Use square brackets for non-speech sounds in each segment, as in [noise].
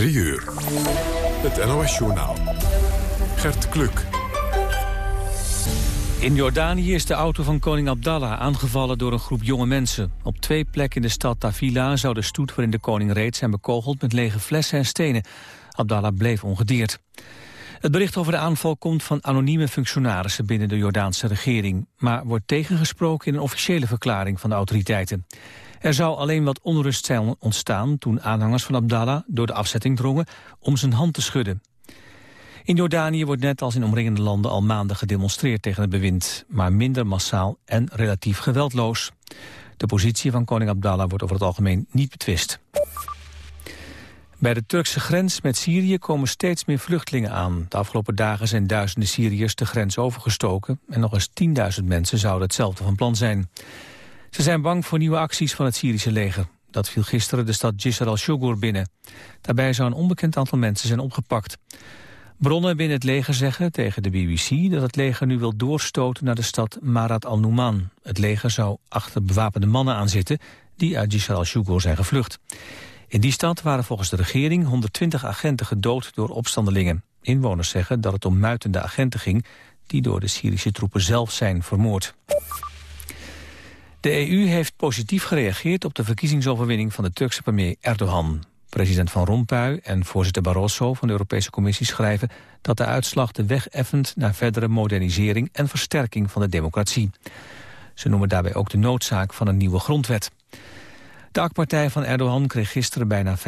3 uur. Het NOS-journaal. Gert Kluk. In Jordanië is de auto van koning Abdallah aangevallen door een groep jonge mensen. Op twee plekken in de stad Tafila zou de stoet waarin de koning reed zijn bekogeld met lege flessen en stenen. Abdallah bleef ongedeerd. Het bericht over de aanval komt van anonieme functionarissen binnen de Jordaanse regering, maar wordt tegengesproken in een officiële verklaring van de autoriteiten. Er zou alleen wat onrust zijn ontstaan toen aanhangers van Abdallah door de afzetting drongen om zijn hand te schudden. In Jordanië wordt net als in omringende landen al maanden gedemonstreerd tegen het bewind, maar minder massaal en relatief geweldloos. De positie van koning Abdallah wordt over het algemeen niet betwist. Bij de Turkse grens met Syrië komen steeds meer vluchtelingen aan. De afgelopen dagen zijn duizenden Syriërs de grens overgestoken... en nog eens 10.000 mensen zouden hetzelfde van plan zijn. Ze zijn bang voor nieuwe acties van het Syrische leger. Dat viel gisteren de stad Jisr al-Shogur binnen. Daarbij zou een onbekend aantal mensen zijn opgepakt. Bronnen binnen het leger zeggen tegen de BBC dat het leger nu wil doorstoten naar de stad Marat al-Numan. Het leger zou achter bewapende mannen aanzitten die uit Jisr al-Shogur zijn gevlucht. In die stad waren volgens de regering 120 agenten gedood door opstandelingen. Inwoners zeggen dat het om muitende agenten ging die door de Syrische troepen zelf zijn vermoord. De EU heeft positief gereageerd op de verkiezingsoverwinning van de Turkse premier Erdogan. President Van Rompuy en voorzitter Barroso van de Europese Commissie schrijven dat de uitslag de weg effent naar verdere modernisering en versterking van de democratie. Ze noemen daarbij ook de noodzaak van een nieuwe grondwet. De AK-partij van Erdogan kreeg gisteren bijna 50%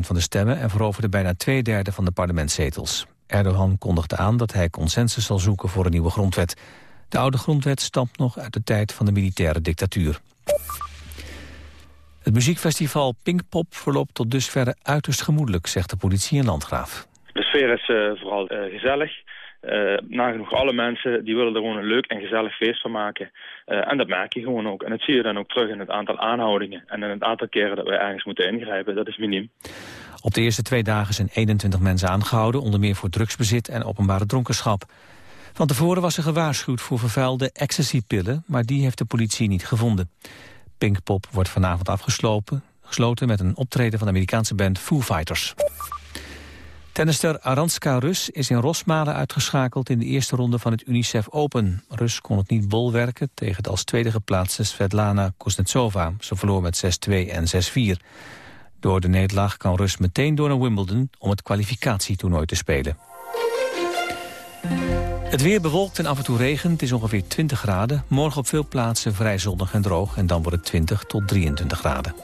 van de stemmen... en veroverde bijna twee derde van de parlementszetels. Erdogan kondigde aan dat hij consensus zal zoeken voor een nieuwe grondwet. De oude grondwet stamt nog uit de tijd van de militaire dictatuur. Het muziekfestival Pinkpop verloopt tot dusverre uiterst gemoedelijk, zegt de politie in Landgraaf. De sfeer is uh, vooral uh, gezellig. Uh, nagenoeg alle mensen die willen er gewoon een leuk en gezellig feest van maken. Uh, en dat merk je gewoon ook. En dat zie je dan ook terug in het aantal aanhoudingen. En in het aantal keren dat we ergens moeten ingrijpen. Dat is miniem. Op de eerste twee dagen zijn 21 mensen aangehouden... onder meer voor drugsbezit en openbare dronkenschap. Van tevoren was er gewaarschuwd voor vervuilde ecstasy-pillen... maar die heeft de politie niet gevonden. Pinkpop wordt vanavond afgesloten gesloten met een optreden van de Amerikaanse band Foo Fighters. Tennister Aranska Rus is in Rosmalen uitgeschakeld in de eerste ronde van het UNICEF Open. Rus kon het niet bolwerken tegen de als tweede geplaatste Svetlana Kuznetsova. Ze verloor met 6-2 en 6-4. Door de nederlaag kan Rus meteen door naar Wimbledon om het kwalificatietoernooi te spelen. Het weer bewolkt en af en toe regent. Het is ongeveer 20 graden. Morgen op veel plaatsen vrij zonnig en droog. En dan wordt het 20 tot 23 graden.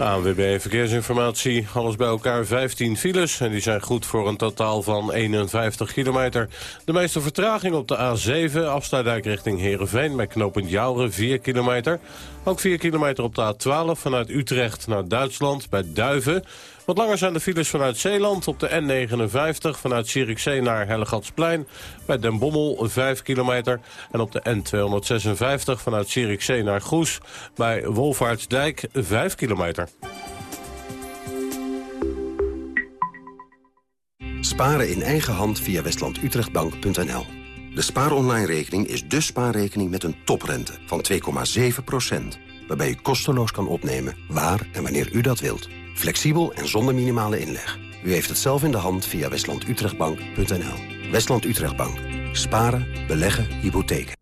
ANWB Verkeersinformatie. Alles bij elkaar 15 files. En die zijn goed voor een totaal van 51 kilometer. De meeste vertraging op de A7. Afsluitdijk richting Heerenveen met knooppunt Jouren 4 kilometer. Ook 4 kilometer op de A12 vanuit Utrecht naar Duitsland bij Duiven. Wat langer zijn de files vanuit Zeeland op de N59... vanuit Zierikzee naar Hellegatsplein. Bij Den Bommel 5 kilometer. En op de N256 vanuit Zierikzee naar Goes. Bij Wolvaartsdijk 5 kilometer. Sparen in eigen hand via westlandutrechtbank.nl. De spaaronline-rekening is de spaarrekening met een toprente van 2,7 waarbij u kosteloos kan opnemen waar en wanneer u dat wilt. Flexibel en zonder minimale inleg. U heeft het zelf in de hand via westlandutrechtbank.nl. Westland Utrechtbank. Sparen, beleggen, hypotheken.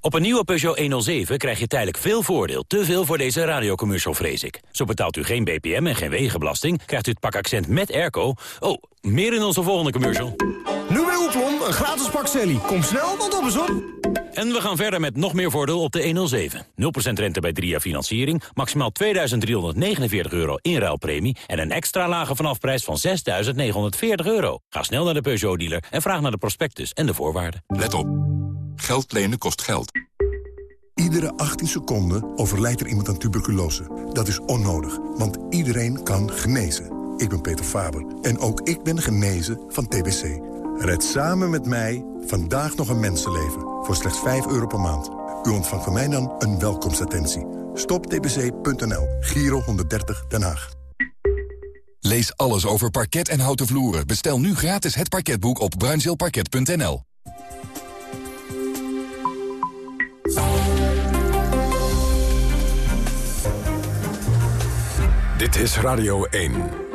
Op een nieuwe Peugeot 107 krijg je tijdelijk veel voordeel. Te veel voor deze radiocommercial, vrees ik. Zo betaalt u geen BPM en geen wegenbelasting. Krijgt u het pak accent met airco. Oh, meer in onze volgende commercial. Nu bij Oeklon, een gratis pak Sally. Kom snel, want op is op. En we gaan verder met nog meer voordeel op de 107. 0% rente bij 3 jaar financiering, maximaal 2.349 euro inruilpremie... en een extra lage vanafprijs van 6.940 euro. Ga snel naar de Peugeot-dealer en vraag naar de prospectus en de voorwaarden. Let op. Geld lenen kost geld. Iedere 18 seconden overlijdt er iemand aan tuberculose. Dat is onnodig, want iedereen kan genezen. Ik ben Peter Faber en ook ik ben genezen van TBC. Red samen met mij vandaag nog een mensenleven voor slechts 5 euro per maand. U ontvangt van mij dan een welkomstattentie. Stoptbc.nl, Giro 130 Den Haag. Lees alles over parket en houten vloeren. Bestel nu gratis het parketboek op bruinzeelparket.nl. Dit is Radio 1.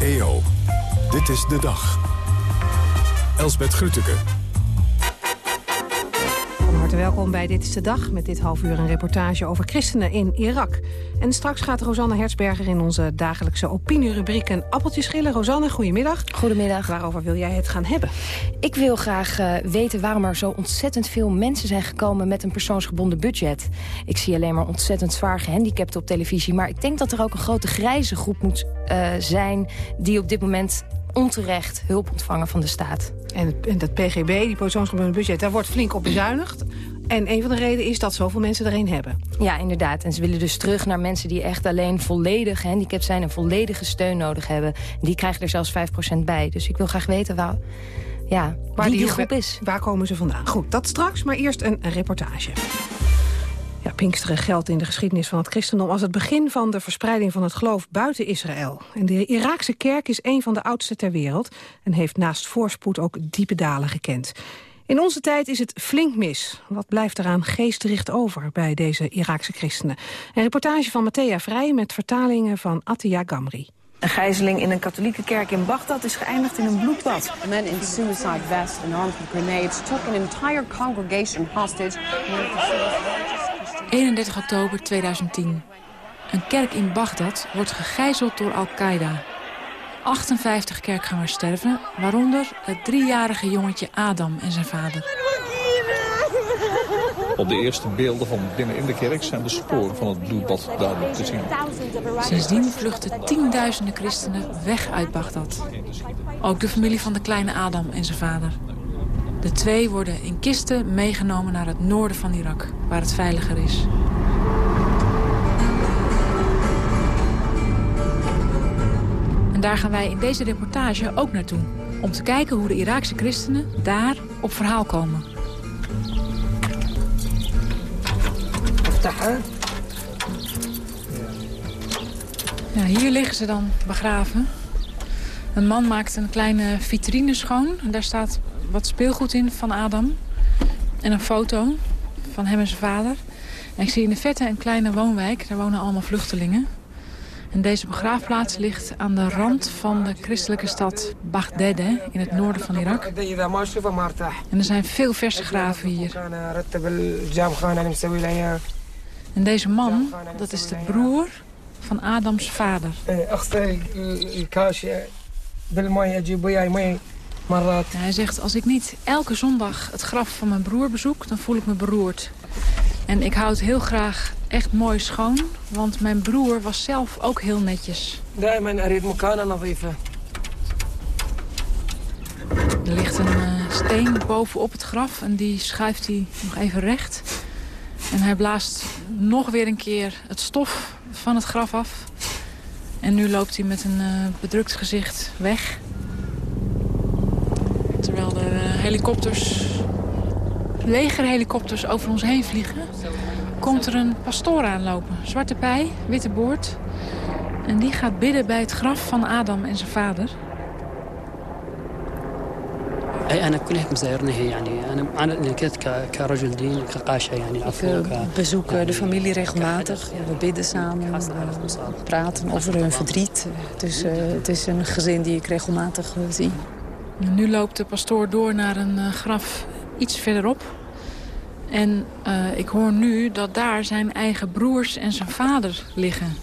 EO, dit is de dag. Elsbeth Grütke. Harte welkom bij Dit is de Dag. Met dit half uur een reportage over christenen in Irak. En straks gaat Rosanne Hertzberger in onze dagelijkse opinierubriek een appeltje schillen. Rosanne, goedemiddag. Goedemiddag. Waarover wil jij het gaan hebben? Ik wil graag uh, weten waarom er zo ontzettend veel mensen zijn gekomen met een persoonsgebonden budget. Ik zie alleen maar ontzettend zwaar gehandicapten op televisie. Maar ik denk dat er ook een grote grijze groep moet uh, zijn die op dit moment onterecht hulp ontvangen van de staat. En, en dat PGB, die persoonsgebonden budget, daar wordt flink op bezuinigd. En een van de redenen is dat zoveel mensen er een hebben. Ja, inderdaad. En ze willen dus terug naar mensen die echt alleen volledig gehandicapt zijn... en volledige steun nodig hebben. Die krijgen er zelfs 5% bij. Dus ik wil graag weten waar, ja, waar die, die groep is. Waar komen ze vandaan? Goed, dat straks, maar eerst een reportage. Ja, Pinksteren geldt in de geschiedenis van het christendom... als het begin van de verspreiding van het geloof buiten Israël. En de Iraakse kerk is een van de oudste ter wereld... en heeft naast voorspoed ook diepe dalen gekend. In onze tijd is het flink mis. Wat blijft eraan geestdricht over bij deze Iraakse christenen? Een reportage van Matthea Vrij met vertalingen van Attia Gamri. Een gijzeling in een katholieke kerk in Bagdad is geëindigd in een bloedbad. A man in suicide vest and armed with grenades took an entire congregation hostage. 31 oktober 2010. Een kerk in Bagdad wordt gegijzeld door Al-Qaeda. 58 kerkgangers sterven, waaronder het driejarige jongetje Adam en zijn vader. Op de eerste beelden van binnen in de kerk zijn de sporen van het bloedbad duidelijk te zien. Sindsdien vluchten tienduizenden christenen weg uit Bagdad. Ook de familie van de kleine Adam en zijn vader. De twee worden in kisten meegenomen naar het noorden van Irak, waar het veiliger is. En daar gaan wij in deze reportage ook naartoe. Om te kijken hoe de Iraakse christenen daar op verhaal komen. Ja, hier liggen ze dan begraven. Een man maakt een kleine vitrine schoon. En daar staat wat speelgoed in van Adam. En een foto van hem en zijn vader. En ik zie in de vette een kleine woonwijk. Daar wonen allemaal vluchtelingen. En deze begraafplaats ligt aan de rand van de christelijke stad Baghdad in het noorden van Irak. En er zijn veel verse graven hier. En deze man, dat is de broer van Adams vader. hij zegt, als ik niet elke zondag het graf van mijn broer bezoek, dan voel ik me beroerd. En ik houd heel graag echt mooi schoon, want mijn broer was zelf ook heel netjes. Er ligt een uh, steen bovenop het graf en die schuift hij nog even recht. En hij blaast nog weer een keer het stof van het graf af. En nu loopt hij met een uh, bedrukt gezicht weg. Terwijl er uh, helikopters, legerhelikopters over ons heen vliegen... komt er een pastoor aanlopen. Zwarte pij, witte boord. En die gaat bidden bij het graf van Adam en zijn vader. Ik bezoek de familie regelmatig. We bidden samen, we praten over hun verdriet. Dus het is een gezin die ik regelmatig zie. Nu loopt de pastoor door naar een graf iets verderop. En uh, ik hoor nu dat daar zijn eigen broers en zijn vader liggen.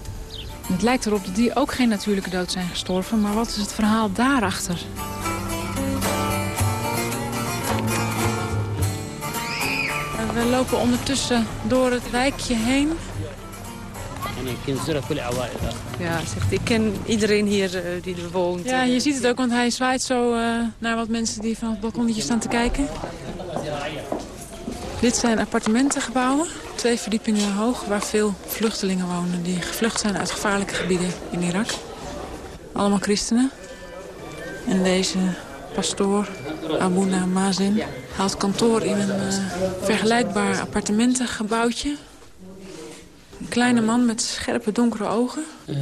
Het lijkt erop dat die ook geen natuurlijke dood zijn gestorven. Maar wat is het verhaal daarachter? We lopen ondertussen door het wijkje heen. Ja, zegt, ik ken iedereen hier uh, die er woont. Ja, je ziet het ook, want hij zwaait zo uh, naar wat mensen die van het balkonnetje staan te kijken. Dit zijn appartementengebouwen, twee verdiepingen hoog... waar veel vluchtelingen wonen die gevlucht zijn uit gevaarlijke gebieden in Irak. Allemaal christenen. En deze pastoor, Abuna Mazen, haalt kantoor in een uh, vergelijkbaar appartementengebouwtje. Een kleine man met scherpe donkere ogen. Uh,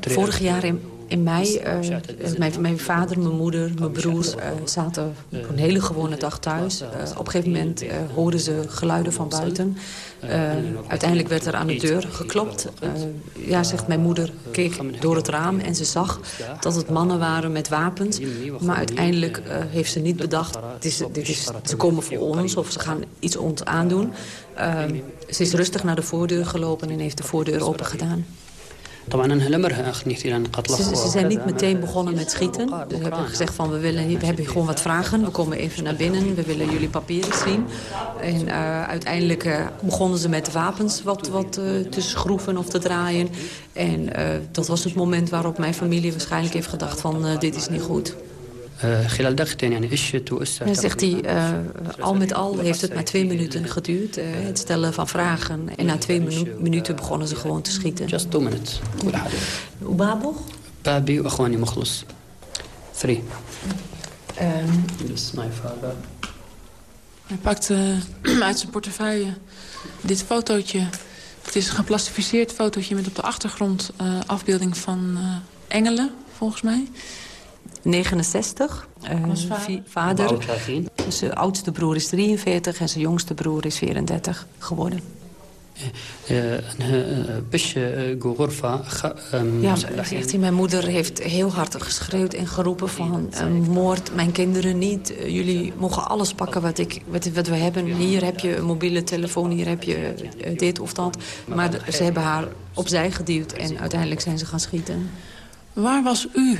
vorig jaar in in mei, mijn, mijn, vader, mijn moeder, mijn broers zaten op een hele gewone dag thuis. op een gegeven moment hoorden ze geluiden van buiten. uiteindelijk werd er aan de deur geklopt. ja, zegt mijn moeder, keek door het raam en ze zag dat het mannen waren met wapens. Maar uiteindelijk heeft ze niet bedacht, dit is, dit is, ze komen voor ons of ze gaan iets ons aandoen. ze is rustig naar de voordeur gelopen en heeft de voordeur open gedaan. Ze, ze zijn niet meteen begonnen met schieten. Ze hebben gezegd van we, willen, we hebben gewoon wat vragen. We komen even naar binnen. We willen jullie papieren zien. En uh, uiteindelijk uh, begonnen ze met wapens wat, wat uh, te schroeven of te draaien. En dat was het moment waarop mijn familie waarschijnlijk heeft gedacht van dit is niet goed. Dan zegt hij, uh, al met al heeft het maar twee minuten geduurd. Uh, het stellen van vragen. En na twee minu minuten begonnen ze gewoon te schieten. Just two minutes. Ubabo? Babi wa akhwani mukhlis. Three. Um, hij pakt uh, [clears throat] uit zijn portefeuille dit fotootje. Het is een geplastificeerd fotootje met op de achtergrond afbeelding van engelen, volgens mij. 69. Uh, vader. Zijn oudste broer is 43 en zijn jongste broer is 34 geworden. Ja, zegt hij, mijn moeder heeft heel hard geschreeuwd en geroepen van moord mijn kinderen niet. Jullie mogen alles pakken wat, ik, wat, wat we hebben. Hier heb je een mobiele telefoon, hier heb je dit of dat. Maar ze hebben haar opzij geduwd en uiteindelijk zijn ze gaan schieten. Waar was u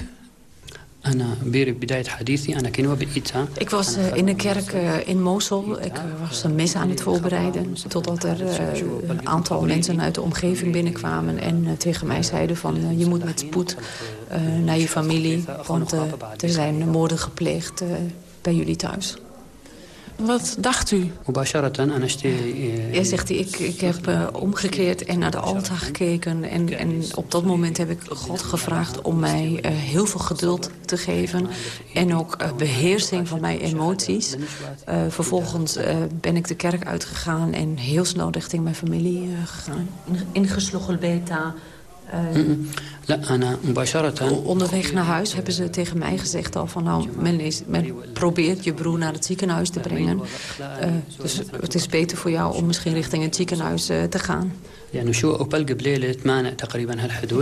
ik was uh, in een kerk uh, in Mosul. Ik uh, was een mis aan het voorbereiden. Totdat er een aantal mensen uit de omgeving binnenkwamen. En tegen mij zeiden van je moet met spoed naar je familie. Want er zijn moorden gepleegd bij jullie thuis. Wat dacht u? Ja, zegt hij, ik, ik heb uh, omgekeerd en naar de altaar gekeken. En, en op dat moment heb ik God gevraagd om mij uh, heel veel geduld te geven. En ook uh, beheersing van mijn emoties. vervolgens ben ik de kerk uitgegaan en heel snel richting mijn familie gegaan. In Beta Onderweg naar huis hebben ze tegen mij gezegd al van... nou, men, is, men probeert je broer naar het ziekenhuis te brengen. Uh, dus het is beter voor jou om misschien richting het ziekenhuis uh, te gaan.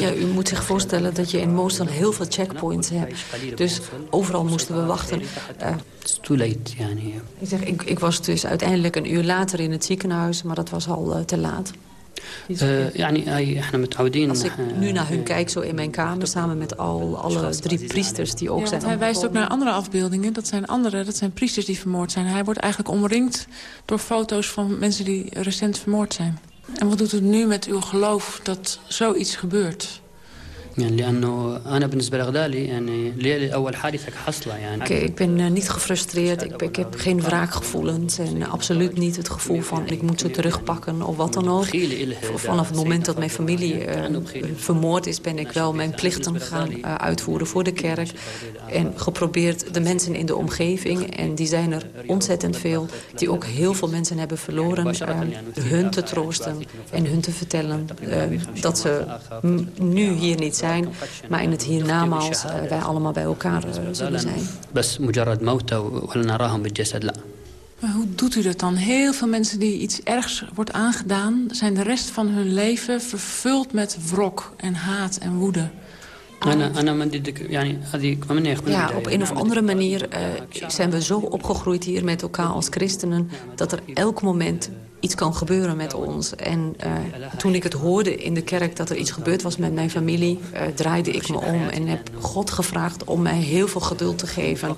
Ja, u moet zich voorstellen dat je in Mosul heel veel checkpoints hebt. Dus overal moesten we wachten. Uh, ik, zeg, ik, ik was dus uiteindelijk een uur later in het ziekenhuis... maar dat was al te laat. Als ik nu naar hun kijk, zo in mijn kamer, samen met al, alle drie priesters die ook zijn Hij wijst ook naar andere afbeeldingen. Dat zijn andere, dat zijn priesters die vermoord zijn. Hij wordt eigenlijk omringd door foto's van mensen die recent vermoord zijn. En wat doet het nu met uw geloof dat zoiets gebeurt? Ik ben eh, niet gefrustreerd. Ik, ik, heb geen wraakgevoelens. En absoluut niet het gevoel van ik moet ze terugpakken of wat dan ook. Vanaf het moment dat mijn familie uh, vermoord is... ben ik wel mijn plichten gaan uh, uitvoeren voor de kerk. En geprobeerd de mensen in de omgeving... en die zijn er ontzettend veel... die ook heel veel mensen hebben verloren... hun te troosten en hun te vertellen... dat ze nu hier niet zijn maar in het hiernamaals uh, wij allemaal bij elkaar uh, zullen zijn. Maar hoe doet u dat dan? Heel veel mensen die iets ergs wordt aangedaan... zijn de rest van hun leven vervuld met wrok en haat en woede. Ja, op een of andere manier uh, zijn we zo opgegroeid hier met elkaar als christenen... dat er elk moment iets kan gebeuren met ons. En uh, toen ik het hoorde in de kerk dat er iets gebeurd was met mijn familie... Uh, draaide ik me om en heb God gevraagd om mij heel veel geduld te geven.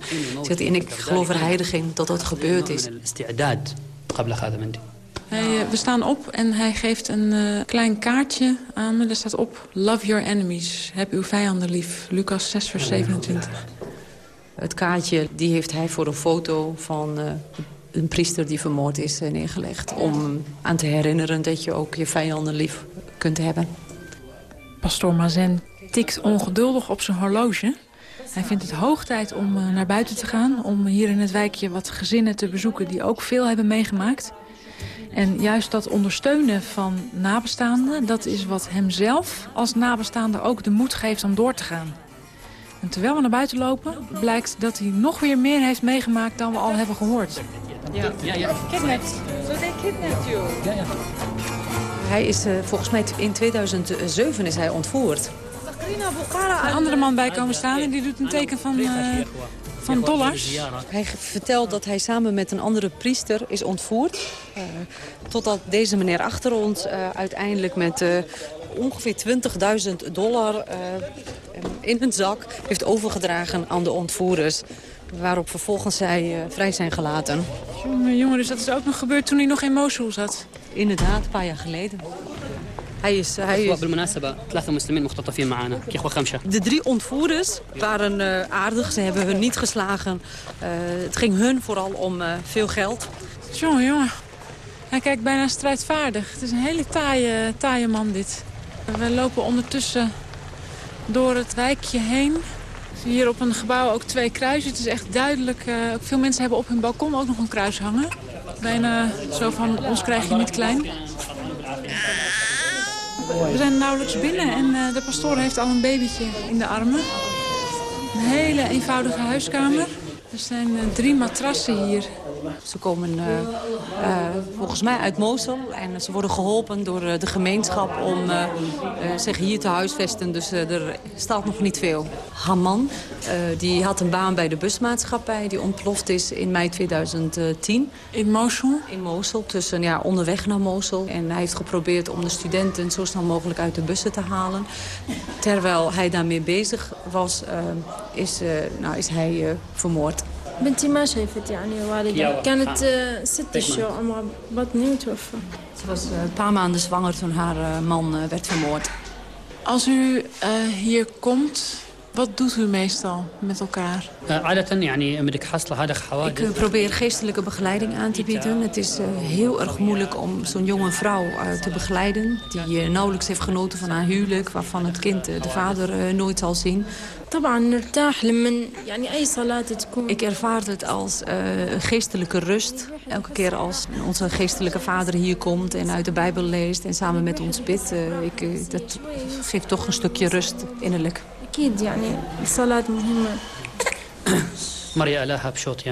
En ik geloof er heilig in dat dat gebeurd is. Hij, uh, we staan op en hij geeft een klein kaartje aan me. Er staat op, love your enemies. Heb uw vijanden lief. Lucas 6 vers 27. Het kaartje die heeft hij voor een foto van een priester die vermoord is eh, neergelegd. Om aan te herinneren dat je ook je vijanden lief kunt hebben. Pastoor Mazen tikt ongeduldig op zijn horloge. Hij vindt het hoog tijd om eh, naar buiten te gaan. Om hier in het wijkje wat gezinnen te bezoeken die ook veel hebben meegemaakt. En juist dat ondersteunen van nabestaanden... dat is wat hemzelf als nabestaande ook de moed geeft om door te gaan. En terwijl we naar buiten lopen, blijkt dat hij nog weer meer heeft meegemaakt dan we al hebben gehoord. Ja, ja, ja. Kidnapped. So they kidnapped you. Ja, ja. Hij is uh, volgens mij in 2007 is hij ontvoerd. Er een andere man bij komen staan en die doet een teken van, uh, van dollars. Hij vertelt dat hij samen met een andere priester is ontvoerd. Uh, totdat deze meneer achter ons uiteindelijk met ongeveer 20.000 dollar in een zak heeft overgedragen aan de ontvoerders. Waarop vervolgens zij vrij zijn gelaten. Jongen, jongen, dus dat is ook nog gebeurd toen hij nog in Mosul zat? Inderdaad, een paar jaar geleden. Hij is, hij is... De drie ontvoerders waren uh, aardig. Ze hebben hun niet geslagen. Uh, het ging hun vooral om uh, veel geld. Jongen, jongen. Hij kijkt bijna strijdvaardig. Het is een hele taaie, taaie man, dit. We lopen ondertussen door het wijkje heen. Hier op een gebouw ook twee kruisen. Het is echt duidelijk. ook veel mensen hebben op hun balkon ook nog een kruis hangen. Bijna zo van, ons krijg je niet klein. We zijn nauwelijks binnen en uh, de pastoor heeft al een babytje in de armen. Een hele eenvoudige huiskamer. Er zijn uh, drie matrassen hier. Ze komen uh, uh, volgens mij uit Mosul en ze worden geholpen door uh, de gemeenschap om zich hier te huisvesten. Dus er staat nog niet veel. Haman, die had een baan bij de busmaatschappij die ontploft is in mei 2010. In Mosul? In Mosul, tussen, ja, onderweg naar Mosul. En hij heeft geprobeerd om de studenten zo snel mogelijk uit de bussen te halen. Terwijl hij daarmee bezig was, is, nou, is hij vermoord. بنتي ما شافت يعني والدها كانت ست شهور عمرها بطني وتوفى. Ze was een paar maanden zwanger toen haar man werd vermoord. Als u uh, hier komt, wat doet u meestal met elkaar? Ik probeer geestelijke begeleiding aan te bieden. Het is uh, heel erg moeilijk om zo'n jonge vrouw te begeleiden... die nauwelijks heeft genoten van haar huwelijk... waarvan het kind de vader nooit zal zien. Ik ervaar het als uh, geestelijke rust. Elke keer als onze geestelijke vader hier komt en uit de Bijbel leest... en samen met ons bidt, uh, ik, uh, dat geeft toch een stukje rust innerlijk.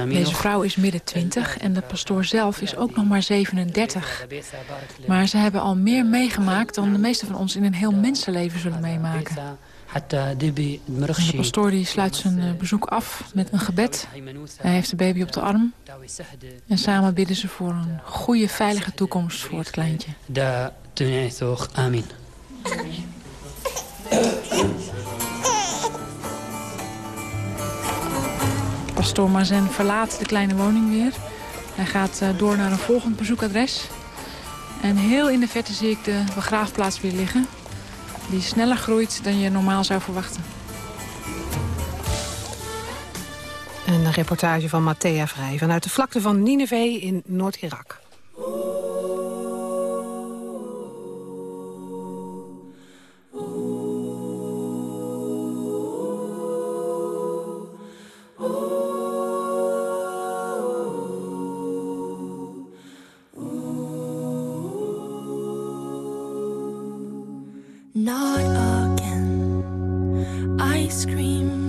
Deze vrouw is midden twintig en de pastoor zelf is ook nog maar 37. Maar ze hebben al meer meegemaakt dan de meeste van ons in een heel mensenleven zullen meemaken. De pastoor die sluit zijn bezoek af met een gebed. Hij heeft de baby op de arm. En samen bidden ze voor een goede, veilige toekomst voor het kleintje. Amen. Pastoor Mazen verlaat de kleine woning weer. Hij gaat door naar een volgend bezoekadres. En heel in de verte zie ik de begraafplaats weer liggen die sneller groeit dan je normaal zou verwachten. Een reportage van Matthea Vrij vanuit de vlakte van Nineveh in Noord-Irak. Not again. Ice cream.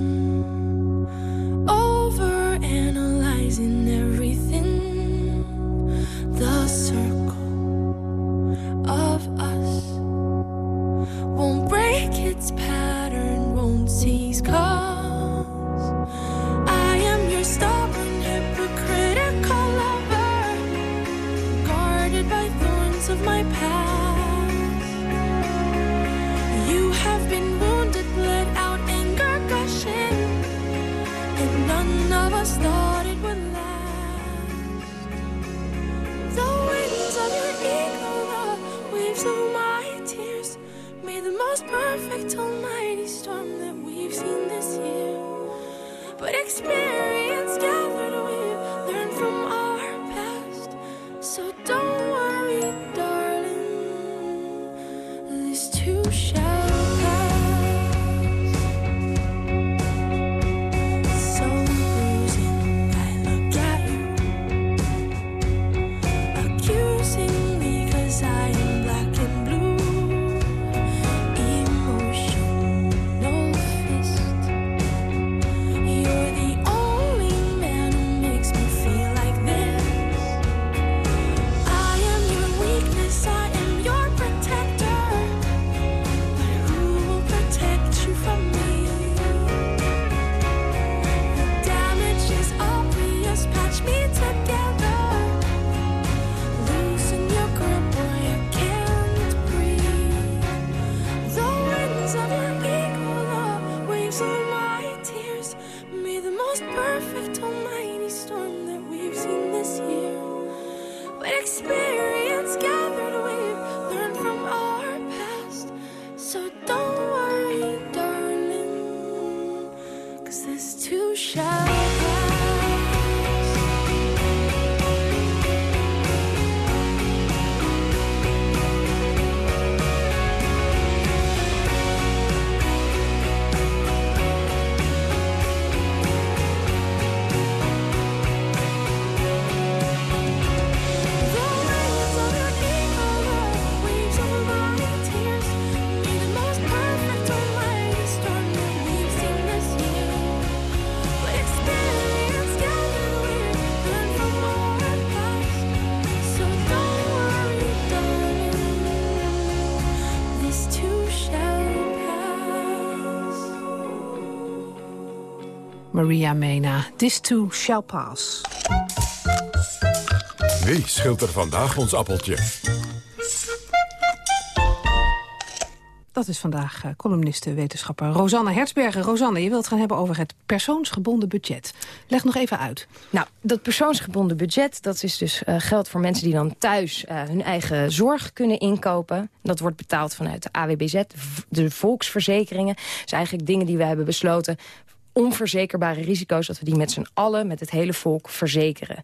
cause there's too shallow. Maria Mena. This too shall pass. Wie scheelt er vandaag ons appeltje? Dat is vandaag uh, columniste, wetenschapper Rosanne Hertzberger. Rosanne, je wilt het gaan hebben over het persoonsgebonden budget. Leg nog even uit. Nou, dat persoonsgebonden budget, dat is dus uh, geld voor mensen die dan thuis uh, hun eigen zorg kunnen inkopen. Dat wordt betaald vanuit de AWBZ, de volksverzekeringen. Dat zijn eigenlijk dingen die we hebben besloten onverzekerbare risico's... dat we die met z'n allen, met het hele volk, verzekeren.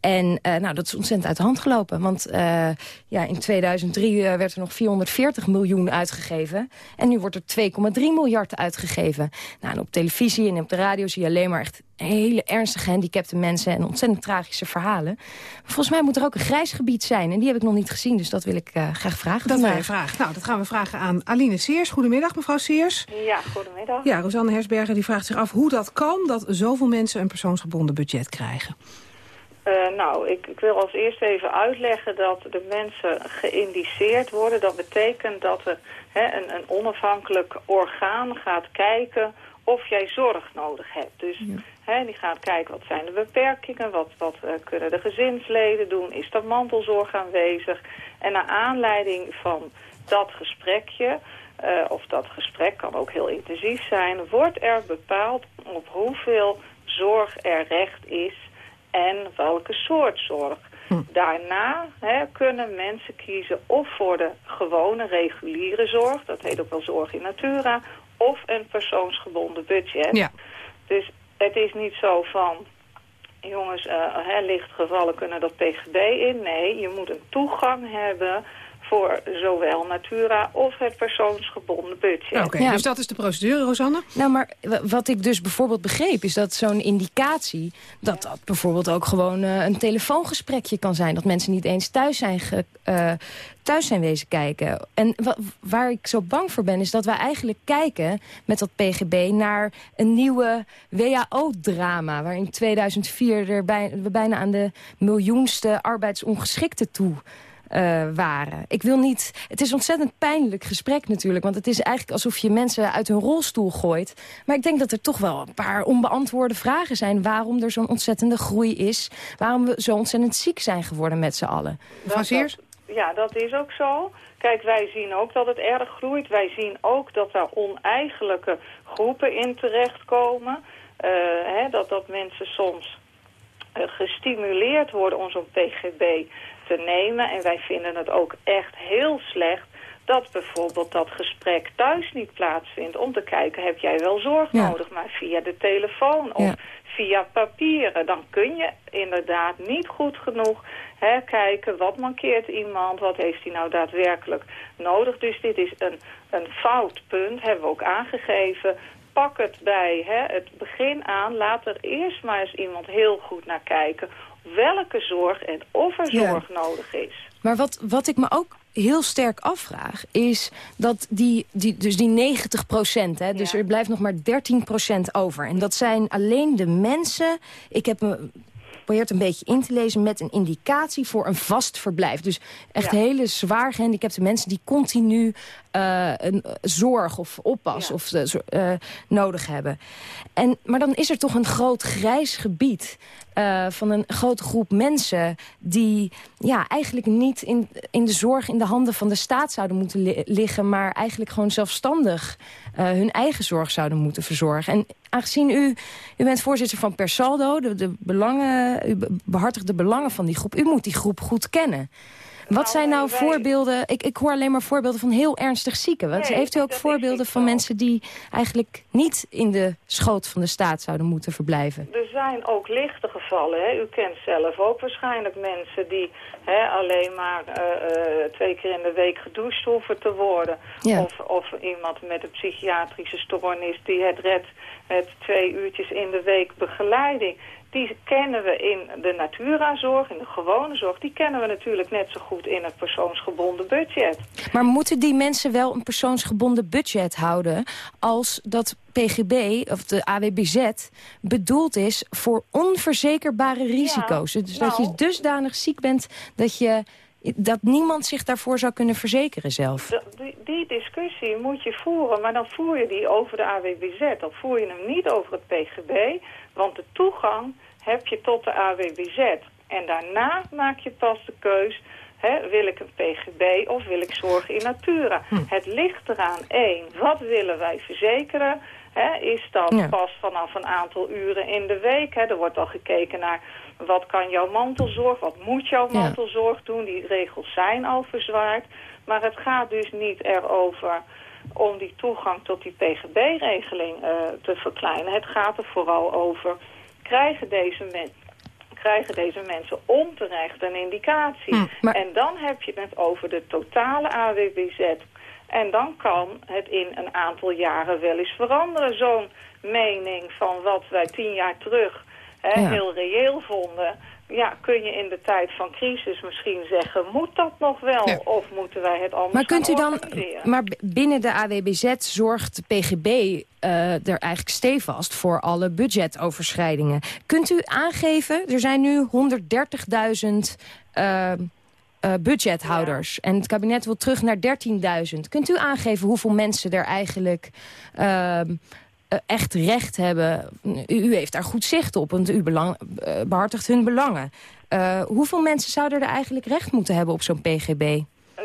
En uh, nou, dat is ontzettend uit de hand gelopen. Want uh, ja, in 2003 uh, werd er nog 440 miljoen uitgegeven. En nu wordt er 2,3 miljard uitgegeven. Nou, en op televisie en op de radio zie je alleen maar echt hele ernstige gehandicapte mensen... en ontzettend tragische verhalen. Maar volgens mij moet er ook een grijs gebied zijn. En die heb ik nog niet gezien, dus dat wil ik uh, graag vragen. Dat wil je vragen. Nou, dat gaan we vragen aan Aline Seers. Goedemiddag, mevrouw Seers. Ja, goedemiddag. Ja, Rosanne Hersberger die vraagt zich af hoe dat kan... dat zoveel mensen een persoonsgebonden budget krijgen. Uh, nou, ik, ik, wil als eerste even uitleggen dat de mensen geïndiceerd worden. Dat betekent dat er hè, een, een, onafhankelijk orgaan gaat kijken of jij zorg nodig hebt. Dus ja. Hè, die gaat kijken wat zijn de beperkingen, wat, wat uh, kunnen de gezinsleden doen, is er mantelzorg aanwezig. En naar aanleiding van dat gesprekje, uh, of dat gesprek kan ook heel intensief zijn, wordt er bepaald op hoeveel zorg er recht is en welke soort zorg. Hm. Daarna hè, kunnen mensen kiezen of voor de gewone reguliere zorg, dat heet ook wel zorg in natura, of een persoonsgebonden budget. Ja. Dus het is niet zo van, jongens, uh, lichtgevallen kunnen dat PGB in. Nee, je moet een toegang hebben voor zowel Natura of het persoonsgebonden budget. Oké, okay, ja. dus dat is de procedure, Rosanne? Nou, maar wat ik dus bijvoorbeeld begreep... is dat zo'n indicatie, dat dat bijvoorbeeld ook gewoon uh, een telefoongesprekje kan zijn. Dat mensen niet eens thuis zijn, ge, uh, thuis zijn wezen kijken. En waar ik zo bang voor ben, is dat wij eigenlijk kijken met dat PGB... naar een nieuwe WHO-drama, waar in 2004 er bij, we bijna aan de miljoenste arbeidsongeschikte toe uh, waren. Ik wil niet... Het is een ontzettend pijnlijk gesprek natuurlijk. Want het is eigenlijk alsof je mensen uit hun rolstoel gooit. Maar ik denk dat er toch wel een paar onbeantwoorde vragen zijn. Waarom er zo'n ontzettende groei is. Waarom we zo ontzettend ziek zijn geworden met z'n allen. Dat, dat, ja, dat is ook zo. Kijk, wij zien ook dat het erg groeit. Wij zien ook dat er oneigenlijke groepen in terechtkomen. Uh, hè, dat, dat mensen soms uh, gestimuleerd worden om zo'n PGB te nemen. En wij vinden het ook echt heel slecht dat bijvoorbeeld dat gesprek thuis niet plaatsvindt... om te kijken, heb jij wel zorg ja. nodig, maar via de telefoon of ja. via papieren. Dan kun je inderdaad niet goed genoeg hè, kijken, wat mankeert iemand... wat heeft hij nou daadwerkelijk nodig. Dus dit is een, een fout punt, hebben we ook aangegeven pak het bij hè, het begin aan. Laat er eerst maar eens iemand heel goed naar kijken welke zorg en of er zorg ja. nodig is. Maar wat, wat ik me ook heel sterk afvraag, is dat die, die, dus die 90 procent, hè, dus ja. er blijft nog maar 13 procent over. En dat zijn alleen de mensen, ik heb me probeert een beetje in te lezen met een indicatie voor een vast verblijf. Dus echt ja. hele zwaar gehandicapte mensen die continu uh, een zorg of oppas ja. of uh, nodig hebben. En, maar dan is er toch een groot grijs gebied uh, van een grote groep mensen... die ja, eigenlijk niet in, in de zorg in de handen van de staat zouden moeten li liggen... maar eigenlijk gewoon zelfstandig hun eigen zorg zouden moeten verzorgen. En aangezien u, u bent voorzitter van Persaldo, de, de belangen, u behartigt de belangen van die groep. U moet die groep goed kennen. Wat zijn nou voorbeelden? Ik, ik hoor alleen maar voorbeelden van heel ernstig zieken. Wat, nee, heeft u ook voorbeelden van mensen die eigenlijk niet in de schoot van de staat zouden moeten verblijven? Er zijn ook lichte gevallen. Hè? U kent zelf ook waarschijnlijk mensen die hè, alleen maar uh, uh, twee keer in de week gedoucht hoeven te worden. Ja. Of, of iemand met een psychiatrische stoornis die het redt met twee uurtjes in de week begeleiding die kennen we in de Natura-zorg, in de gewone zorg... die kennen we natuurlijk net zo goed in het persoonsgebonden budget. Maar moeten die mensen wel een persoonsgebonden budget houden... als dat PGB, of de AWBZ, bedoeld is voor onverzekerbare risico's? Ja, dus nou, dat je dusdanig ziek bent dat je dat niemand zich daarvoor zou kunnen verzekeren zelf. Die, die, discussie moet je voeren, maar dan voer je die over de AWBZ. Dan voer je hem niet over het PGB, want de toegang heb je tot de AWBZ. En daarna maak je pas de keus, hè, wil ik een PGB of wil ik zorgen in natura. Hm. Het ligt eraan, één, wat willen wij verzekeren... Hè, is dat pas vanaf een aantal uren in de week. Hè? Er wordt al gekeken naar wat kan jouw mantelzorg, wat moet jouw mantelzorg doen. Die regels zijn al verzwaard. Maar het gaat dus niet erover om die toegang tot die PGB-regeling uh, te verkleinen. Het gaat er vooral over, krijgen deze, men krijgen deze mensen onterecht een indicatie? Hm, en dan heb je het over de totale AWBZ. En dan kan het in een aantal jaren wel eens veranderen, zo'n mening van wat wij tien jaar terug hè, heel reëel vonden. Ja, kun je in de tijd van crisis misschien zeggen, moet dat nog wel? Of moeten wij het anders maar kunt u dan, Maar binnen de AWBZ zorgt PGB uh, er eigenlijk stevast voor alle budgetoverschrijdingen. Kunt u aangeven, er zijn nu 130.000 uh, budgethouders. En het kabinet wil terug naar 13.000. Kunt u aangeven hoeveel mensen er eigenlijk uh, echt recht hebben? U, u, heeft daar goed zicht op, want u belang, uh, behartigt hun belangen. hoeveel mensen zouden er eigenlijk recht moeten hebben op zo'n PGB?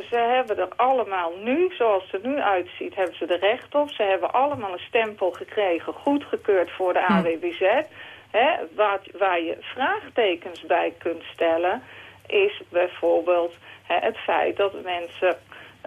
Ze hebben er allemaal nu, zoals het er nu uitziet, hebben ze er recht op. Ze hebben allemaal een stempel gekregen, goedgekeurd voor de AWBZ. Hè, waar, waar je vraagtekens bij kunt stellen is bijvoorbeeld hè, het feit dat mensen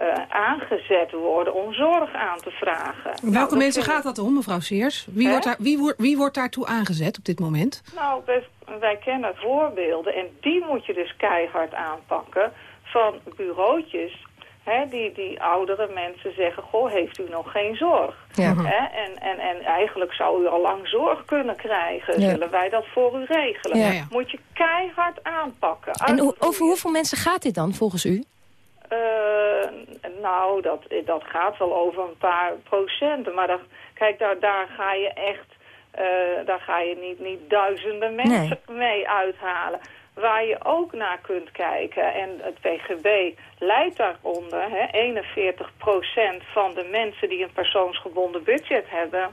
uh, aangezet worden om zorg aan te vragen. Welke nou, mensen gaat dat om, mevrouw Seers? Wie wordt, daar, wie, wie wordt daartoe aangezet op dit moment? Nou, wij, wij kennen voorbeelden en die moet je dus keihard aanpakken van bureautjes Hè, die, die oudere mensen zeggen, goh, heeft u nog geen zorg? Ja. Hè, en, en, en eigenlijk zou u al lang zorg kunnen krijgen. Zullen wij dat voor u regelen? Ja, Moet je keihard aanpakken. En over hoeveel mensen gaat dit dan, volgens u? Uh, nou, dat, dat gaat wel over een paar procenten. Maar dat, kijk, daar, daar ga je echt... Uh, daar ga je niet, niet duizenden mensen mee uithalen. Waar je ook naar kunt kijken, en het PGB leidt daaronder, hè, 41% van de mensen die een persoonsgebonden budget hebben,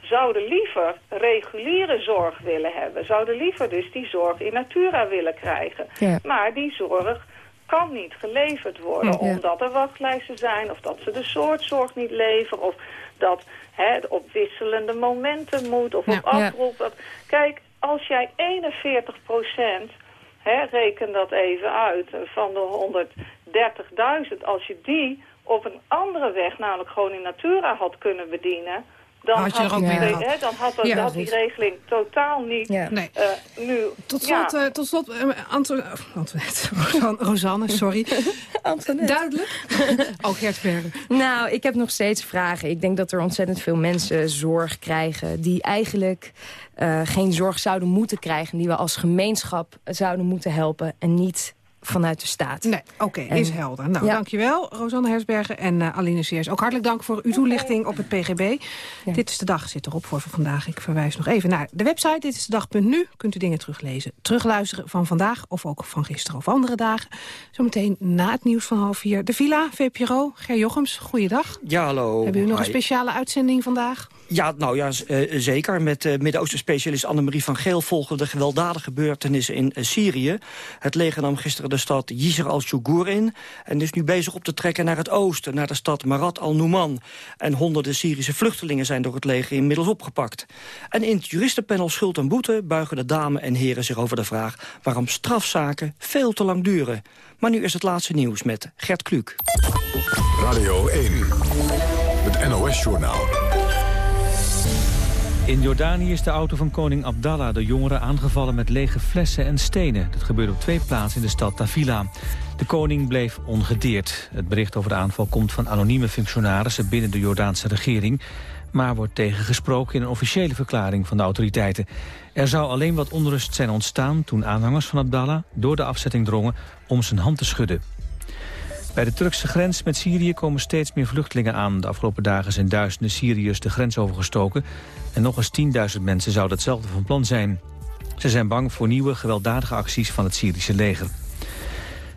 zouden liever reguliere zorg willen hebben. Zouden liever dus die zorg in natura willen krijgen. Maar die zorg kan niet geleverd worden, omdat er wachtlijsten zijn... of dat ze de soort zorg niet leveren... of dat het op wisselende momenten moet, of op afroep. Kijk, als jij 41 procent, reken dat even uit, van de 130.000, als je die op een andere weg, namelijk gewoon in Natura had kunnen bedienen dan had, had, die, hè, dan had, ja, had die regeling totaal niet ja. nee. uh, nu... Tot slot, ja. uh, tot slot uh, Anton, Antoinette, [laughs] Rosanne, sorry. [laughs] Antoinette. Duidelijk? [laughs] oh, Gert Verder. Nou, ik heb nog steeds vragen. Ik denk dat er ontzettend veel mensen zorg krijgen... die eigenlijk geen zorg zouden moeten krijgen... die we als gemeenschap zouden moeten helpen... en niet vanuit de staat. Nee, oké, is helder. Nou, dankjewel, Rosanne Hersbergen en uh, Aline Seers. Ook hartelijk dank voor uw toelichting op het PGB. Dit is de dag, zit erop voor vandaag. Ik verwijs nog even naar de website, dit is de dag.nu. Kunt u dingen teruglezen, terugluisteren van vandaag... of ook van gisteren of andere dagen. Zometeen na het nieuws van half vier. De Villa, VPRO, Ger Jochems, goeiedag. Ja, hallo. Hebben u nog een speciale uitzending vandaag? Ja, nou ja, uh, zeker. Met uh, Midden-Oosten specialist Annemarie van Geel volgen de gewelddadige gebeurtenissen in uh, Syrië. Het leger nam gisteren de stad Yisr al-Shugur in... en is nu bezig op te trekken naar het oosten, naar de stad Marat al-Numan. En honderden Syrische vluchtelingen zijn door het leger inmiddels opgepakt. En in het juristenpanel Schuld en Boete buigen de dames en heren zich over de vraag... waarom strafzaken veel te lang duren. Maar nu is het laatste nieuws met Gert Kluk. Radio 1, het NOS-journaal. In Jordanië is de auto van koning Abdallah de jongeren aangevallen met lege flessen en stenen. Dat gebeurde op twee plaatsen in de stad Tafila. De koning bleef ongedeerd. Het bericht over de aanval komt van anonieme functionarissen binnen de Jordaanse regering maar wordt tegengesproken in een officiële verklaring van de autoriteiten. Er zou alleen wat onrust zijn ontstaan toen aanhangers van Abdallah door de afzetting drongen om zijn hand te schudden. Bij de Turkse grens met Syrië komen steeds meer vluchtelingen aan. De afgelopen dagen zijn duizenden Syriërs de grens overgestoken... en nog eens 10.000 mensen zouden hetzelfde van plan zijn. Ze zijn bang voor nieuwe gewelddadige acties van het Syrische leger.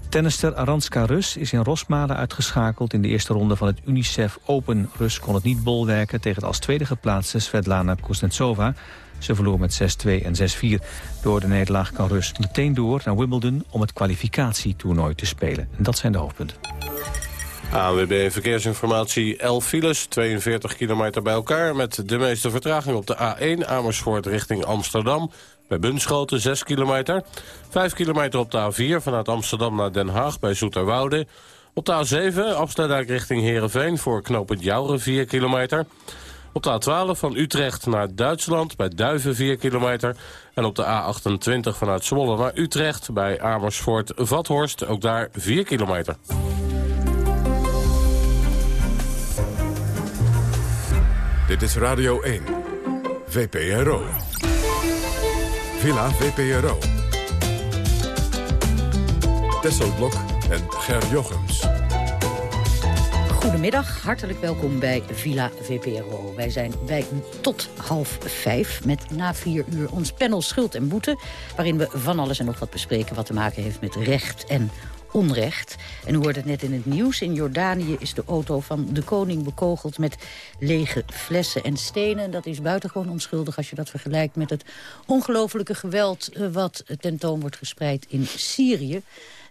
Tennister Aranska Rus is in Rosmalen uitgeschakeld in de eerste ronde van het UNICEF Open. Rus kon het niet bolwerken tegen de als tweede geplaatste Svetlana Kuznetsova. Ze verloor met 6-2 en 6-4. Door de nederlaag kan Rus meteen door naar Wimbledon om het kwalificatietoernooi te spelen. En dat zijn de hoofdpunten. ANWB Verkeersinformatie, 11 files, 42 kilometer bij elkaar... met de meeste vertraging op de A1 Amersfoort richting Amsterdam. Bij Bunschoten 6 kilometer. 5 kilometer op de A4 vanuit Amsterdam naar Den Haag bij Zoeterwoude. Op de A7 Amsterdam richting Heerenveen voor knooppunt Jouren 4 kilometer. Op de A12 van Utrecht naar Duitsland bij Duiven 4 kilometer. En op de A28 vanuit Zwolle naar Utrecht bij Amersfoort-Vathorst ook daar 4 kilometer. Dit is Radio 1. VPRO. Villa VPRO. Tesselblok en Ger Jochems. Goedemiddag, hartelijk welkom bij Villa VPRO. Wij zijn bij tot half vijf met na vier uur ons panel Schuld en Boete... waarin we van alles en nog wat bespreken wat te maken heeft met recht en onrecht. En u hoorde het net in het nieuws. In Jordanië is de auto van de koning bekogeld met lege flessen en stenen. Dat is buitengewoon onschuldig als je dat vergelijkt met het ongelofelijke geweld... eh, wat tentoon wordt gespreid in Syrië.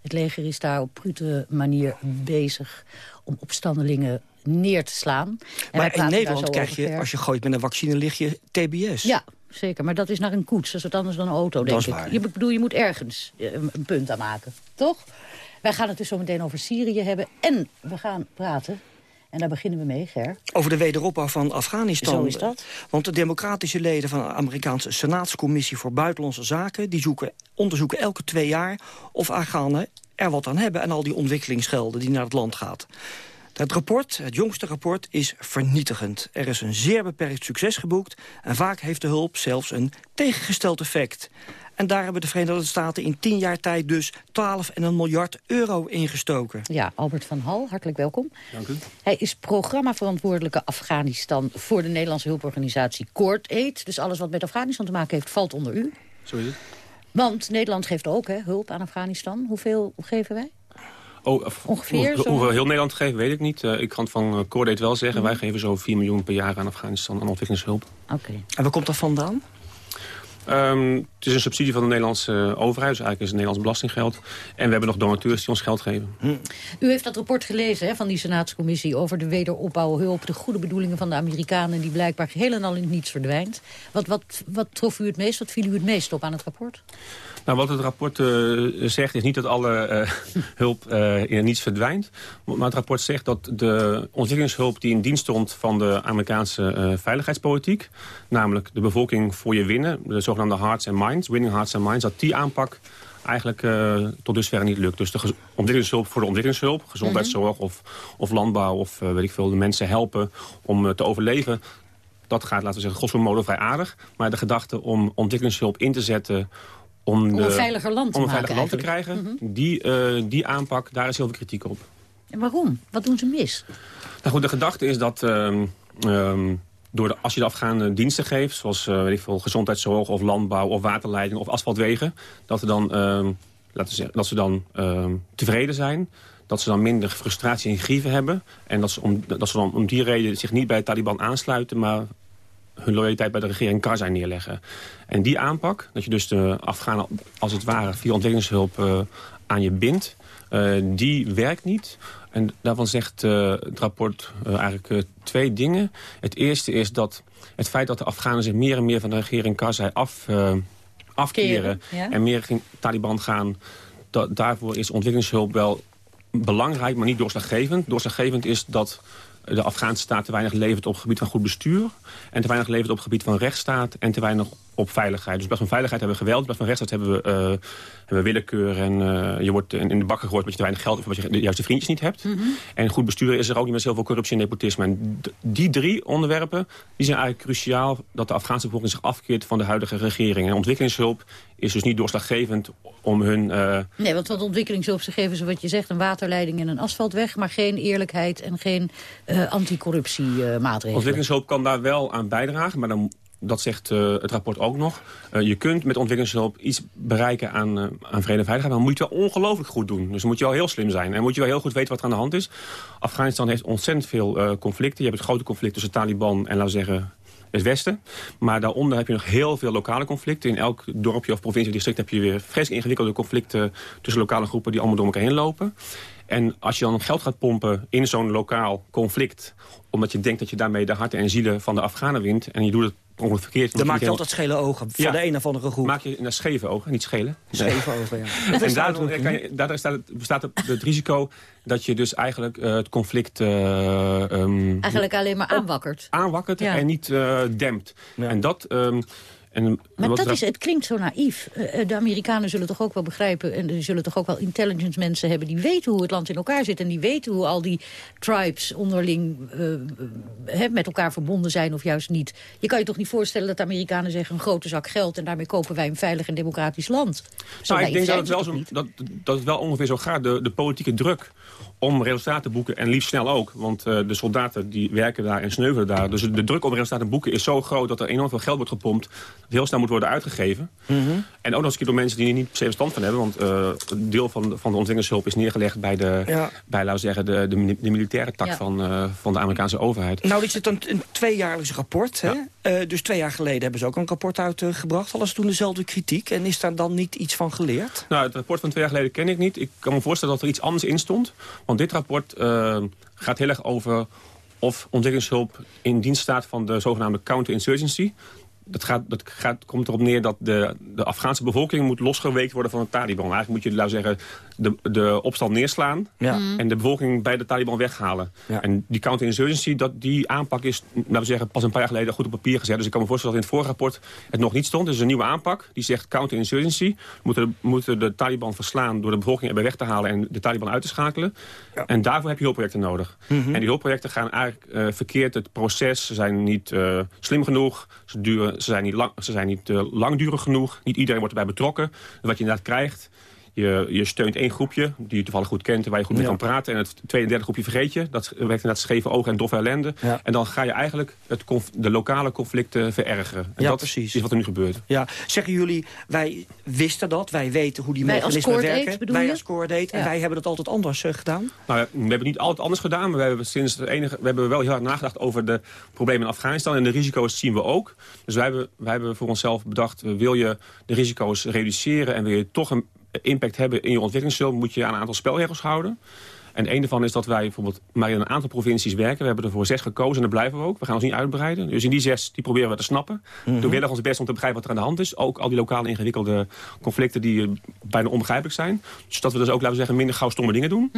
Het leger is daar op brute manier bezig om opstandelingen neer te slaan. En Maar in Nederland krijg je, ver. als je gooit met een vaccine, lig je TBS. Ja, zeker. Maar dat is naar een koets. Dat is wat anders dan een auto, Dat denk is ik. waar. Je, bedoel, je moet ergens eh, een, een punt aan maken. Toch? Wij gaan het dus zo meteen over Syrië hebben. En we gaan praten. En daar beginnen we mee, Ger. Over de wederopbouw van Afghanistan. Zo is dat. Want de democratische leden van de Amerikaanse Senaatscommissie voor Buitenlandse Zaken... die zoeken, onderzoeken elke twee jaar of Afghanen er wat aan hebben... aan al die ontwikkelingsgelden die naar het land gaat. Het rapport, het jongste rapport, is vernietigend. Er is een zeer beperkt succes geboekt... en vaak heeft de hulp zelfs een tegengesteld effect. En daar hebben de Verenigde Staten in tien jaar tijd dus 12,5 miljard euro ingestoken. Ja, Albert van Hal, hartelijk welkom. Dank u. Hij is programmaverantwoordelijke Afghanistan... voor de Nederlandse hulporganisatie Court Aid. Dus alles wat met Afghanistan te maken heeft, valt onder u. Zo is het. Want Nederland geeft ook hè, hulp aan Afghanistan. Hoeveel geven wij? Oh, of- Ongeveer hoe-? Hoeveel heel Nederland geeft, weet ik niet. Eh, ik kan het van uh, Coordate wel zeggen. Mhm. Wij geven zo 4 miljoen per jaar aan Afghanistan aan ontwikkelingshulp. Oké. En waar komt dat vandaan? Ehm, het is een subsidie van de Nederlandse overheid. Dus eigenlijk is het Nederlands belastinggeld. En we hebben nog donateurs die ons geld geven. U heeft dat rapport gelezen hè, van die Senaatscommissie... over de wederopbouw, hulp, de goede bedoelingen van de Amerikanen... die blijkbaar geheel en al in niets verdwijnt. Wat, wat, wat trof u het meest? Wat viel u het meest op aan het rapport? Nou, wat het rapport eh, zegt is niet dat alle eh, [laughs] hulp eh, in het niets verdwijnt. Maar het rapport zegt dat de ontwikkelingshulp die in dienst stond van de Amerikaanse veiligheidspolitiek... namelijk de bevolking voor je winnen, de zogenaamde hearts and minds, winning hearts and minds... dat die aanpak eigenlijk eh, tot dusver niet lukt. Dus de ontwikkelingshulp voor de ontwikkelingshulp, gezondheidszorg of, of landbouw... of eh, weet ik veel, de mensen helpen om te overleven... Dat gaat, laten we zeggen, godsvermogen vrij aardig. Maar de gedachte om ontwikkelingshulp in te zetten om, een veiliger land te om een veiliger land te krijgen. die, eh, die aanpak, daar is heel veel kritiek op. En waarom? Wat doen ze mis? Nou goed, de gedachte is dat ehm, ehm, door de, als je de Afghanen diensten geeft... zoals eh, weet ik veel, gezondheidszorg of landbouw of waterleiding of asfaltwegen... dat, er dan, ehm, laten we zeggen, dat ze dan tevreden zijn... dat ze dan minder frustratie en grieven hebben... en dat ze, om, dat ze dan om die reden zich niet bij de Taliban aansluiten... maar hun loyaliteit bij de regering Karzai neerleggen. En die aanpak, dat je dus de Afghanen als het ware via ontwikkelingshulp eh, aan je bindt, eh, die werkt niet. En daarvan zegt eh, het rapport eigenlijk twee dingen. Het eerste is dat het feit dat de Afghanen zich meer en meer van de regering Karzai af, afkeren... Keren, ja. en meer richting Taliban gaan... Dat, daarvoor is ontwikkelingshulp wel belangrijk, maar niet doorslaggevend. Doorslaggevend is dat de Afghaanse staat te weinig levert op het gebied van goed bestuur... en te weinig levert op het gebied van rechtsstaat en te weinig op veiligheid. Dus bij van veiligheid hebben we geweld, bij van rechtsstaat hebben we, eh, hebben we willekeur... en eh, je wordt in in de bakken gegooid omdat je te weinig geld hebt... of omdat je de juiste vriendjes niet hebt. En goed bestuur is er ook niet met zoveel corruptie en nepotisme. En die drie onderwerpen die zijn eigenlijk cruciaal... dat de Afghaanse bevolking zich afkeert van de huidige regering. En ontwikkelingshulp is dus niet doorslaggevend om hun... eh, Nee, want wat ontwikkelingshulp, ze geven ze wat je zegt... een waterleiding en een asfaltweg... maar geen eerlijkheid en geen eh anticorruptiemaatregelen. Ontwikkelingshulp kan daar wel aan bijdragen, maar dan dat zegt eh, het rapport ook nog. Eh, je kunt met ontwikkelingshulp iets bereiken aan, uh, aan vrede en veiligheid... maar dan moet je wel ongelooflijk goed doen. Dus dan moet je wel heel slim zijn. En moet je wel heel goed weten wat er aan de hand is. Afghanistan heeft ontzettend veel conflicten. Je hebt het grote conflict tussen Taliban en, laten we zeggen, het Westen. Maar daaronder heb je nog heel veel lokale conflicten. In elk dorpje of provincie of district heb je weer vreselijk ingewikkelde conflicten... tussen lokale groepen die allemaal door elkaar heen lopen. En als je dan geld gaat pompen in zo'n lokaal conflict... omdat je denkt dat je daarmee de harten en zielen van de Afghanen wint... en je doet het ongeveer verkeerd... Dan maak je altijd schele ogen van Ja. de een of andere groep. maak je naar scheve ogen, niet schelen. Scheve ogen, ja. [laughs] En daardoor, kan je, daardoor staat het, bestaat het, het risico dat je dus eigenlijk eh, het conflict eh, ehm, Eigenlijk alleen maar aanwakkert. aanwakkert Ja. en niet eh, dempt. En dat... ehm, en Maar dat is, het klinkt zo naïef. Eh, eh, De Amerikanen zullen toch ook wel begrijpen... en er zullen toch ook wel intelligence mensen hebben... die weten hoe het land in elkaar zit... en die weten hoe al die tribes onderling eh, met elkaar verbonden zijn of juist niet. Je kan je toch niet voorstellen dat de Amerikanen zeggen... een grote zak geld en daarmee kopen wij een veilig en democratisch land. Zo Nou, ik denk dat het, wel zo, dat, dat het wel ongeveer zo gaat. De, de politieke druk om resultaten te boeken, en liefst snel ook. Want eh, de soldaten die werken daar en sneuvelen daar. Dus de druk om resultaten te boeken is zo groot... dat er enorm veel geld wordt gepompt... dat heel snel moet worden uitgegeven. En ook nog eens een keer door mensen die er niet per se verstand van hebben. Want eh, een deel van, de- van de ontwikkelingshulp is neergelegd... bij, de, Ja. bij laten we zeggen, de, de, mili- de militaire tak Ja. van, eh, van de Amerikaanse overheid. Nou, dit is een, een tweejaarlijks rapport. Hè? Eh, dus twee jaar geleden hebben ze ook een rapport uitgebracht. Ze toen dezelfde kritiek? En is daar dan niet iets van geleerd? Nou, het rapport van twee jaar geleden ken ik niet. Ik kan me voorstellen dat er iets anders in stond. Want dit rapport eh, gaat heel erg over of ontwikkelingshulp in dienst staat van de zogenaamde counterinsurgency. Dat, gaat, dat gaat, komt erop neer dat de, de Afghaanse bevolking moet losgeweekt worden van de Taliban. Eigenlijk moet je, we zeggen, de, de opstand neerslaan Ja. Mm. en de bevolking bij de Taliban weghalen. En die counterinsurgency, dat, die aanpak is, laten we zeggen, pas een paar jaar geleden goed op papier gezet. Dus ik kan me voorstellen dat in het vorige rapport het nog niet stond. Dus een nieuwe aanpak, die zegt counterinsurgency. Moeten, moeten de Taliban verslaan door de bevolking erbij weg te halen en de Taliban uit te schakelen. En daarvoor heb je hulpprojecten nodig. Mhm. En die hulpprojecten gaan eigenlijk eh, verkeerd. Het proces, ze zijn niet eh, slim genoeg. Ze, duren, ze zijn niet, lang, ze zijn niet eh, langdurig genoeg. Niet iedereen wordt erbij betrokken. Wat je inderdaad krijgt... Je, je steunt één groepje, die je toevallig goed kent... en waar je goed mee Ja. kan praten. En het tweede en derde groepje vergeet je. Dat werkt inderdaad scheve ogen en doffe ellende. Ja. En dan ga je eigenlijk het conf- de lokale conflicten verergeren. En Ja, dat precies. is wat er nu gebeurt. Ja, zeggen jullie, wij wisten dat, wij weten hoe die Wij als mechanismen werken. wij je? als Coordate, en Ja. wij hebben het altijd anders eh, gedaan. Nou, we hebben het niet altijd anders gedaan. Maar we hebben, sinds het enige, we hebben wel heel hard nagedacht over de problemen in Afghanistan. En de risico's zien we ook. Dus wij hebben, wij hebben voor onszelf bedacht... wil je de risico's reduceren en wil je toch een impact hebben in je ontwikkelingshulp... moet je aan een aantal spelregels houden. En een daarvan is dat wij bijvoorbeeld maar in een aantal provincies werken. We hebben er voor zes gekozen en dat blijven we ook. We gaan ons niet uitbreiden. Dus in die zes die proberen we te snappen. Mhm. Doen we ons best om te begrijpen wat er aan de hand is. Ook al die lokale ingewikkelde conflicten die eh, bijna onbegrijpelijk zijn. Dus dat we dus ook, laten we zeggen, minder gauw stomme dingen doen.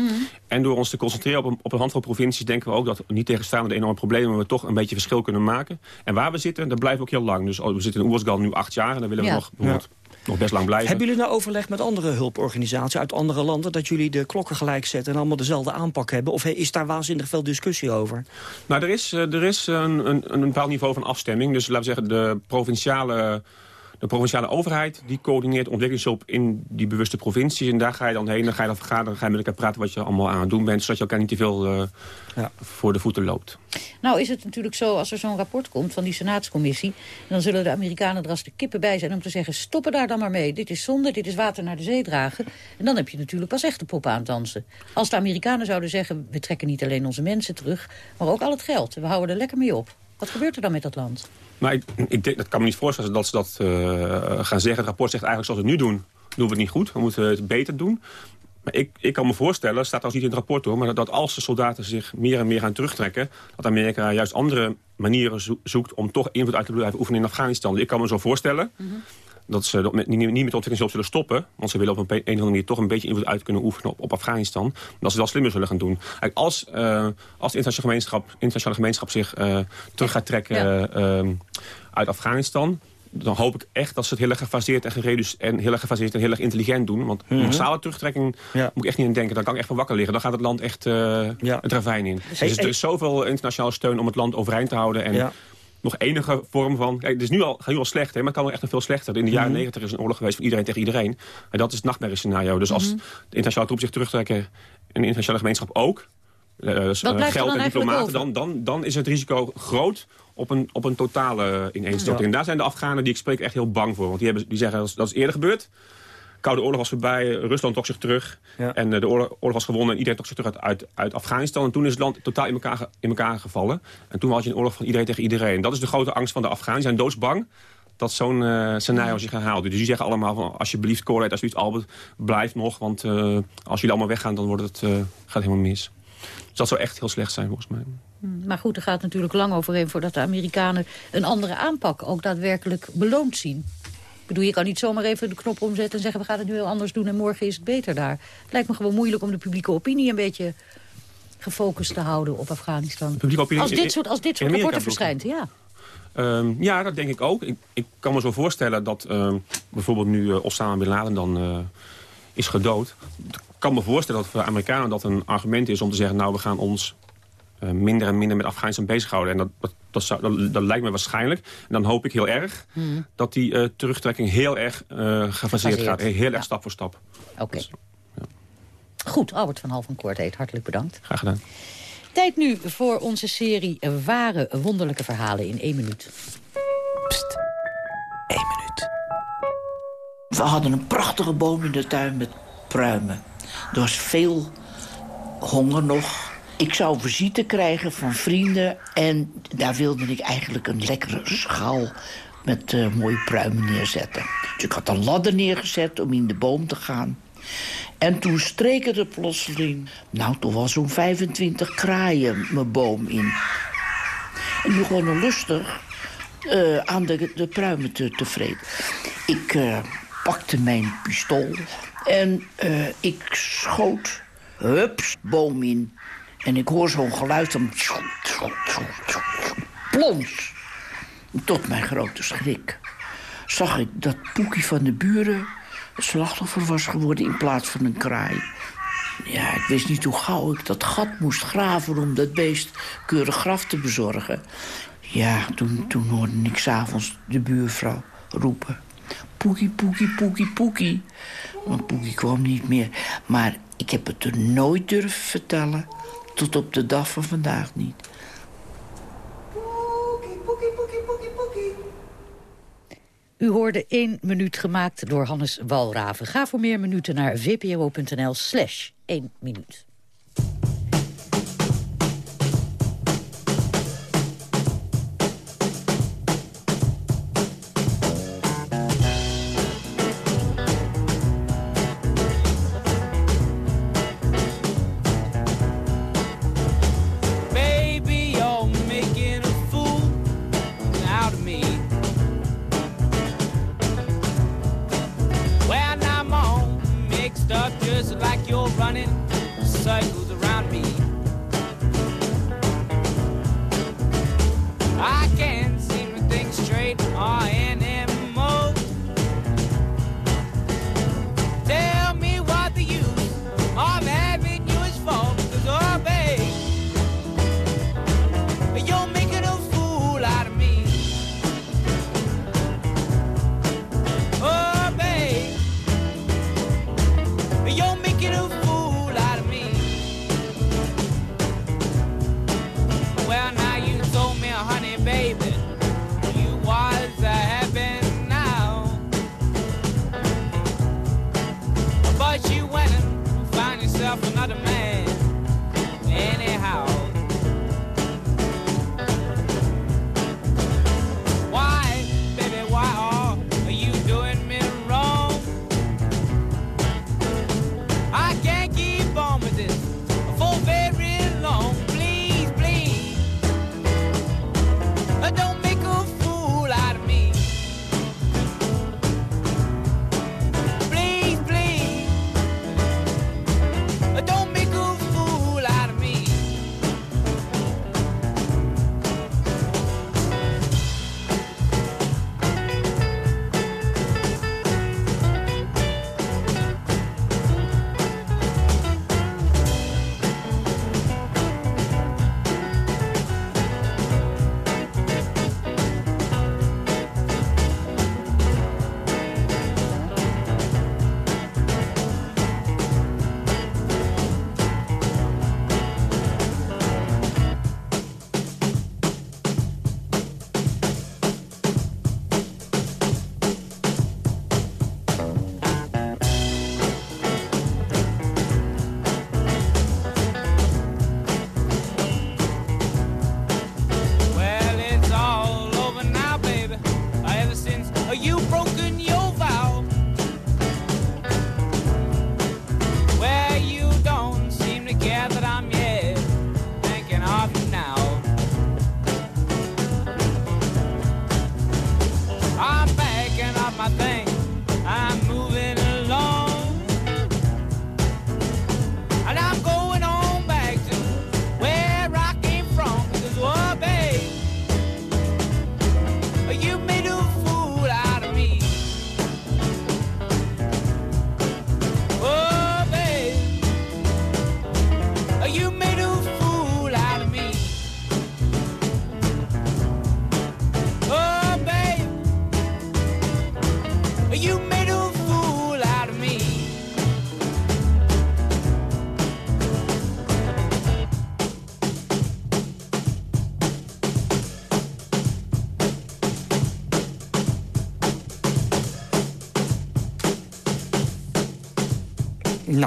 En door ons te concentreren op een, op een handvol provincies... denken we ook dat, niet tegenstaande de enorme problemen... we toch een beetje verschil kunnen maken. En waar we zitten, daar blijven we ook heel lang. Dus oh, we zitten in Oersgal nu acht jaar... en dan willen we Ja. nog, bijvoorbeeld, nog best lang blijven. Hebben jullie nou overleg met andere hulporganisaties uit andere landen... dat jullie de klokken gelijk zetten en allemaal dezelfde aanpak hebben? Of is daar waanzinnig veel discussie over? Nou, er is, eh, er is een, een, een bepaald niveau van afstemming. Dus laten we zeggen, de provinciale, de provinciale overheid... die coördineert ontwikkelingshulp in die bewuste provincies. En daar ga je dan heen, dan ga je dan vergaderen... dan ga je met elkaar praten wat je allemaal aan het doen bent... zodat je elkaar niet te veel eh, voor de voeten loopt. Nou is het natuurlijk zo, als er zo'n rapport komt van die Senaatscommissie... dan zullen de Amerikanen er als de kippen bij zijn om te zeggen... stoppen daar dan maar mee, dit is zonde, dit is water naar de zee dragen. En dan heb je natuurlijk pas echt de pop aan het dansen. Als de Amerikanen zouden zeggen, we trekken niet alleen onze mensen terug... maar ook al het geld, we houden er lekker mee op. Wat gebeurt er dan met dat land? Maar ik, ik denk, dat kan me niet voorstellen dat ze dat eh, gaan zeggen. Het rapport zegt eigenlijk zoals we het nu doen, doen we het niet goed. We moeten het beter doen. Maar ik, ik kan me voorstellen, staat trouwens niet in het rapport hoor... maar dat, dat als de soldaten zich meer en meer gaan terugtrekken... dat Amerika juist andere manieren zo- zoekt om toch invloed uit te blijven oefenen in Afghanistan. Ik kan me zo voorstellen dat ze dat met, niet, niet met ontwikkelingshulp zullen stoppen. Want ze willen op een, een of andere manier toch een beetje invloed uit kunnen oefenen op, op Afghanistan. Dat ze het wel slimmer zullen gaan doen. Eigenlijk als, eh, als de internationale gemeenschap, internationale gemeenschap zich eh, terug gaat trekken eh, uit Afghanistan dan hoop ik echt dat ze het heel erg gefaseerd en, gereduce- en heel erg gefaseerd en heel erg intelligent doen. Want Mhm. massale terugtrekking moet ik echt niet in denken. Daar kan ik echt van wakker liggen. Dan gaat het land echt eh, het ravijn in. Dus Hey, er hey. is zoveel internationale steun om het land overeind te houden. En Ja. Nog enige vorm van... Kijk, het is nu al, gaat nu al slecht, hè, maar het kan wel echt nog veel slechter. In de jaren Mhm. negentig is een oorlog geweest van iedereen tegen iedereen. En dat is het nachtmerriescenario. Dus als Mhm. de internationale troepen zich terugtrekken... en de internationale gemeenschap ook... eh, dan geld en diplomaten... Dan, dan, dan is het risico groot op een, op een totale ineenstorting. Ja. En daar zijn de Afghanen die ik spreek echt heel bang voor. Want die, hebben, die zeggen, dat is eerder gebeurd. Koude oorlog was voorbij, Rusland trok zich terug. En eh, de oorlog, oorlog was gewonnen en iedereen trok zich terug uit, uit, uit Afghanistan. En toen is het land totaal in elkaar, in elkaar gevallen. En toen had je een oorlog van iedereen tegen iedereen. Dat is de grote angst van de Afghanen. Die zijn doodsbang dat zo'n eh, scenario zich herhaalt. Dus die zeggen allemaal van alsjeblieft Corey, alsjeblieft Albert, blijf nog. Want eh, als jullie allemaal weggaan, dan wordt het, eh, gaat het helemaal mis. Dus dat zou echt heel slecht zijn volgens mij. Hm, Maar goed, er gaat natuurlijk lang overheen voordat de Amerikanen een andere aanpak ook daadwerkelijk beloond zien. Ik bedoel, je kan niet zomaar even de knop omzetten en zeggen we gaan het nu heel anders doen en morgen is het beter daar. Het lijkt me gewoon moeilijk om de publieke opinie een beetje gefocust te houden op Afghanistan. Als dit soort, als dit soort rapporten verschijnt, ja. Ehm, ja, dat denk ik ook. Ik, ik kan me zo voorstellen dat ehm, bijvoorbeeld nu eh, Osama Bin Laden dan eh, is gedood. Ik kan me voorstellen dat voor de Amerikanen dat een argument is om te zeggen... nou, we gaan ons eh, minder en minder met Afghanistan bezighouden. En dat, dat, dat, zou, dat, dat lijkt me waarschijnlijk. En dan hoop ik heel erg Hm. dat die eh, terugtrekking heel erg eh gefaseerd gaat. Heel erg ja. stap voor stap. Oké. Goed, Albert van Hal van hartelijk bedankt. Graag gedaan. Tijd nu voor onze serie Ware Wonderlijke Verhalen in één minuut. We hadden een prachtige boom in de tuin met pruimen. Er was veel honger nog. Ik zou visite krijgen van vrienden. En daar wilde ik eigenlijk een lekkere schaal met eh, mooie pruimen neerzetten. Dus ik had een ladder neergezet om in de boom te gaan. En toen streken er plotseling, nou toch wel zo'n 25 kraaien mijn boom in. En nu gewoon lustig eh, aan de, de pruimen te, te vreten. Ik eh, pakte mijn pistool en ik schoot, hups, boom in. En ik hoor zo'n geluid van... Plons! Tot mijn grote schrik zag ik dat Poekie van de buren... slachtoffer was geworden in plaats van een kraai. Ja, ik wist niet hoe gauw ik dat gat moest graven... om dat beest keurig graf te bezorgen. Ja, toen, toen hoorde ik s'avonds de buurvrouw roepen... Poekie, poekie, poekie, poekie. Maar poekie kwam niet meer. Maar ik heb het er nooit durven vertellen. Tot op de dag van vandaag niet. U hoorde één minuut gemaakt door Hannes Walraven. Ga voor meer minuten naar vpro.nl slash één minuut.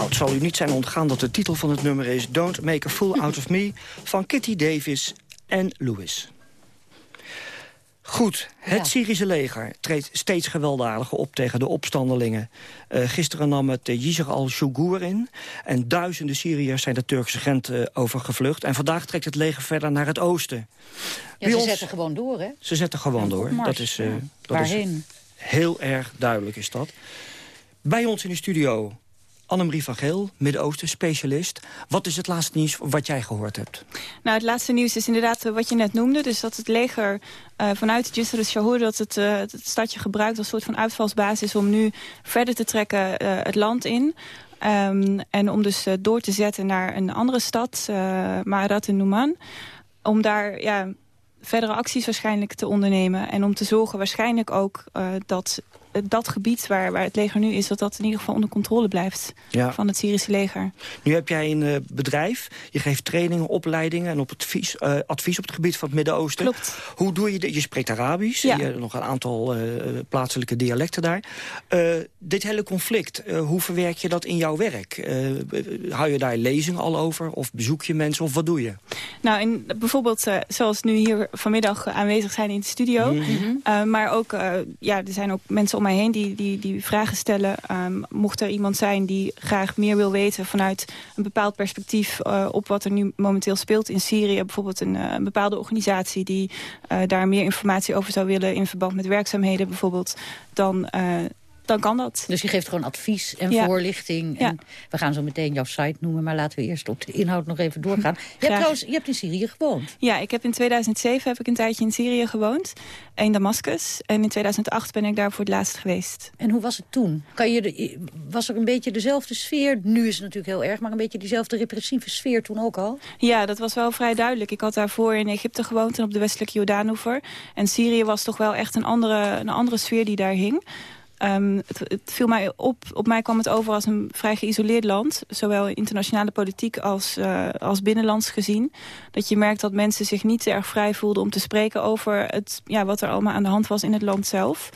Nou, het zal u niet zijn ontgaan dat de titel van het nummer is... Don't Make a Fool Out of Me van Kitty Davis en Lewis. Goed, het Ja. Syrische leger treedt steeds gewelddadiger op tegen de opstandelingen. Eh, gisteren nam het uh, al-Shugur in. En duizenden Syriërs zijn de Turkse grens eh, overgevlucht. En vandaag trekt het leger verder naar het oosten. Ja, ze ons- zetten gewoon door, hè? Ze zetten gewoon door. Dat is, eh, ja. dat is Waarheen? heel erg duidelijk is dat. Bij ons in de studio Annemarie van Geel, Midden-Oosten specialist. Wat is het laatste nieuws wat jij gehoord hebt? Nou, het laatste nieuws is inderdaad eh, wat je net noemde. Dus dat het leger eh, vanuit Jisr al-Shahur... dat het, eh, het stadje gebruikt als soort van uitvalsbasis... om nu verder te trekken het land in. Ehm, en om dus door te zetten naar een andere stad, eh Ma'arat en. Om daar ja, verdere acties waarschijnlijk te ondernemen. En om te zorgen waarschijnlijk ook dat dat gebied waar, waar het leger nu is... dat dat in ieder geval onder controle blijft Ja. van het Syrische leger. Nu heb jij een eh, bedrijf, je geeft trainingen, opleidingen... en op advies, eh, advies op het gebied van het Midden-Oosten. Klopt. Hoe doe je dit? Je spreekt Arabisch, Ja. je hebt nog een aantal eh, plaatselijke dialecten daar. Eh, dit hele conflict, eh, hoe verwerk je dat in jouw werk? Eh, hou je daar lezingen al over? Of bezoek je mensen? Of wat doe je? Nou, in, bijvoorbeeld eh, zoals nu hier vanmiddag eh, aanwezig zijn in de studio. Mhm. Eh, maar ook, eh, ja, er zijn ook mensen om mij heen die, die, die vragen stellen. Ehm, mocht er iemand zijn die graag meer wil weten vanuit een bepaald perspectief... eh, op wat er nu momenteel speelt in Syrië. Bijvoorbeeld een, eh, een bepaalde organisatie die eh, daar meer informatie over zou willen... in verband met werkzaamheden bijvoorbeeld. Dan, dan kan dat. Dus je geeft gewoon advies en Ja. voorlichting. Ja. En we gaan zo meteen jouw site noemen, maar laten we eerst op de inhoud nog even doorgaan. Je hebt trouwens, je hebt in Syrië gewoond. Ja, ik heb in 2007 heb ik een tijdje in Syrië gewoond. In Damascus. En in 2008 ben ik daar voor het laatst geweest. En hoe was het toen? Kan je de, was er een beetje dezelfde sfeer? Nu is het natuurlijk heel erg, maar een beetje diezelfde repressieve sfeer toen ook al? Ja, dat was wel vrij duidelijk. Ik had daarvoor in Egypte gewoond en op de westelijke Jordaanoever. En Syrië was toch wel echt een andere, een andere sfeer die daar hing. Ehm, het, viel mij op, op mij kwam het over als een vrij geïsoleerd land. Zowel internationale politiek als, eh, als binnenlands gezien. Dat je merkt dat mensen zich niet erg vrij voelden om te spreken over het, ja, wat er allemaal aan de hand was in het land zelf.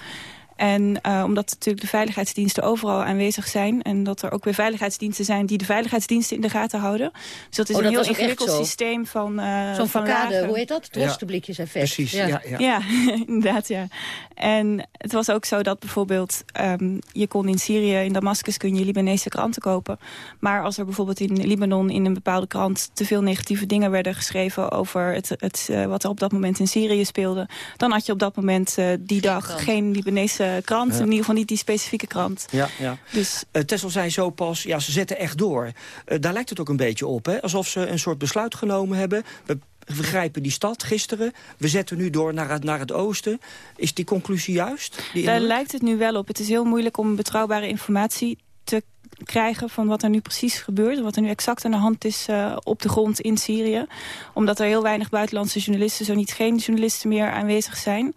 En eh, omdat natuurlijk de veiligheidsdiensten overal aanwezig zijn... en dat er ook weer veiligheidsdiensten zijn die de veiligheidsdiensten in de gaten houden. Dus dat is Oh, een heel ingewikkeld systeem van eh Zo'n van verkade, hoe heet dat? Drostenblikjes effect. Precies, ja, ja. Ja, [laughs] inderdaad, ja. En het was ook zo dat bijvoorbeeld... ehm, je kon in Syrië, in Damascus, kun je Libanese kranten kopen. Maar als er bijvoorbeeld in Libanon in een bepaalde krant... te veel negatieve dingen werden geschreven over het, het, eh, wat er op dat moment in Syrië speelde... dan had je op dat moment eh, die dag geen Libanese krant. Ja. In ieder geval niet die specifieke krant. Ja, ja. Dus Eh, Tessel zei zo pas, ja, ze zetten echt door. Eh, daar lijkt het ook een beetje op, hè? alsof ze een soort besluit genomen hebben. We we grijpen die stad gisteren, we zetten nu door naar het, naar het oosten. Is die conclusie juist? Die Daar lijkt het nu wel op. Het is heel moeilijk om betrouwbare informatie te krijgen van wat er nu precies gebeurt. Wat er nu exact aan de hand is eh, op de grond in Syrië. Omdat er heel weinig buitenlandse journalisten, zo niet geen journalisten meer aanwezig zijn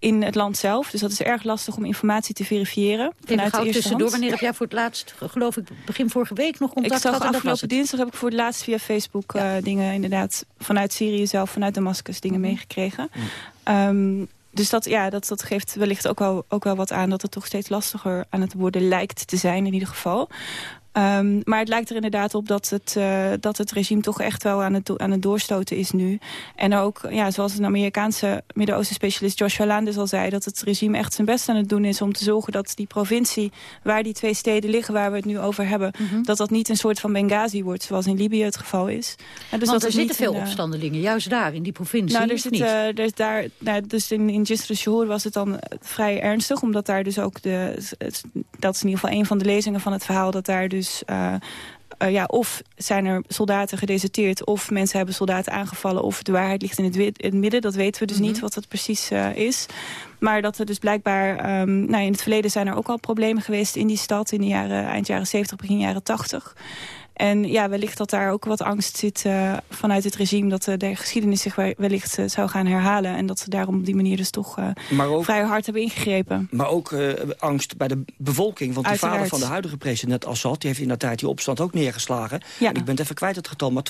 in het land zelf. Dus dat is erg lastig om informatie te verifiëren. Even Vanuit eerste tussendoor. hand. Wanneer heb jij voor het laatst, geloof ik, begin vorige week nog Ik contact zag gehad? dat was afgelopen dinsdag heb ik voor het laatst via Facebook eh, dingen inderdaad vanuit Syrië zelf, vanuit Damascus dingen Mhm. meegekregen. Ehm, dus dat, ja, dat, dat geeft wellicht ook wel, ook wel wat aan dat het toch steeds lastiger aan het worden lijkt te zijn in ieder geval. Ehm, maar het lijkt er inderdaad op dat het, uh, dat het regime toch echt wel aan het, aan het doorstoten is nu. En ook, ja, zoals een Amerikaanse Midden-Oosten specialist Joshua Landis al zei... dat het regime echt zijn best aan het doen is om te zorgen dat die provincie... waar die twee steden liggen waar we het nu over hebben... Mhm. dat dat niet een soort van Benghazi wordt, zoals in Libië het geval is. En Want dat er zitten veel eh, opstandelingen, juist daar, in die provincie, nou, er zit, niet? eh, er is daar, nou, dus in, in Jisr was het dan eh, vrij ernstig. Omdat daar dus ook de... Dat is in ieder geval een van de lezingen van het verhaal. Dat daar dus... eh, eh, ja, of zijn er soldaten gedeserteerd... of mensen hebben soldaten aangevallen... of de waarheid ligt in het, wit- in het midden. Dat weten we dus Mhm. niet wat het precies eh, is. Maar dat er dus blijkbaar... ehm, nou, in het verleden zijn er ook al problemen geweest in die stad... in de jaren, eind jaren 70, begin jaren 80... En ja, wellicht dat daar ook wat angst zit eh, vanuit het regime... dat eh, de geschiedenis zich wel- wellicht eh, zou gaan herhalen. En dat ze daarom op die manier dus toch ook- vrij hard hebben ingegrepen. Maar ook angst bij de bevolking. Want de vader van de huidige president Assad... die heeft in dat tijd die opstand ook neergeslagen. En ik ben het even kwijt het getal, maar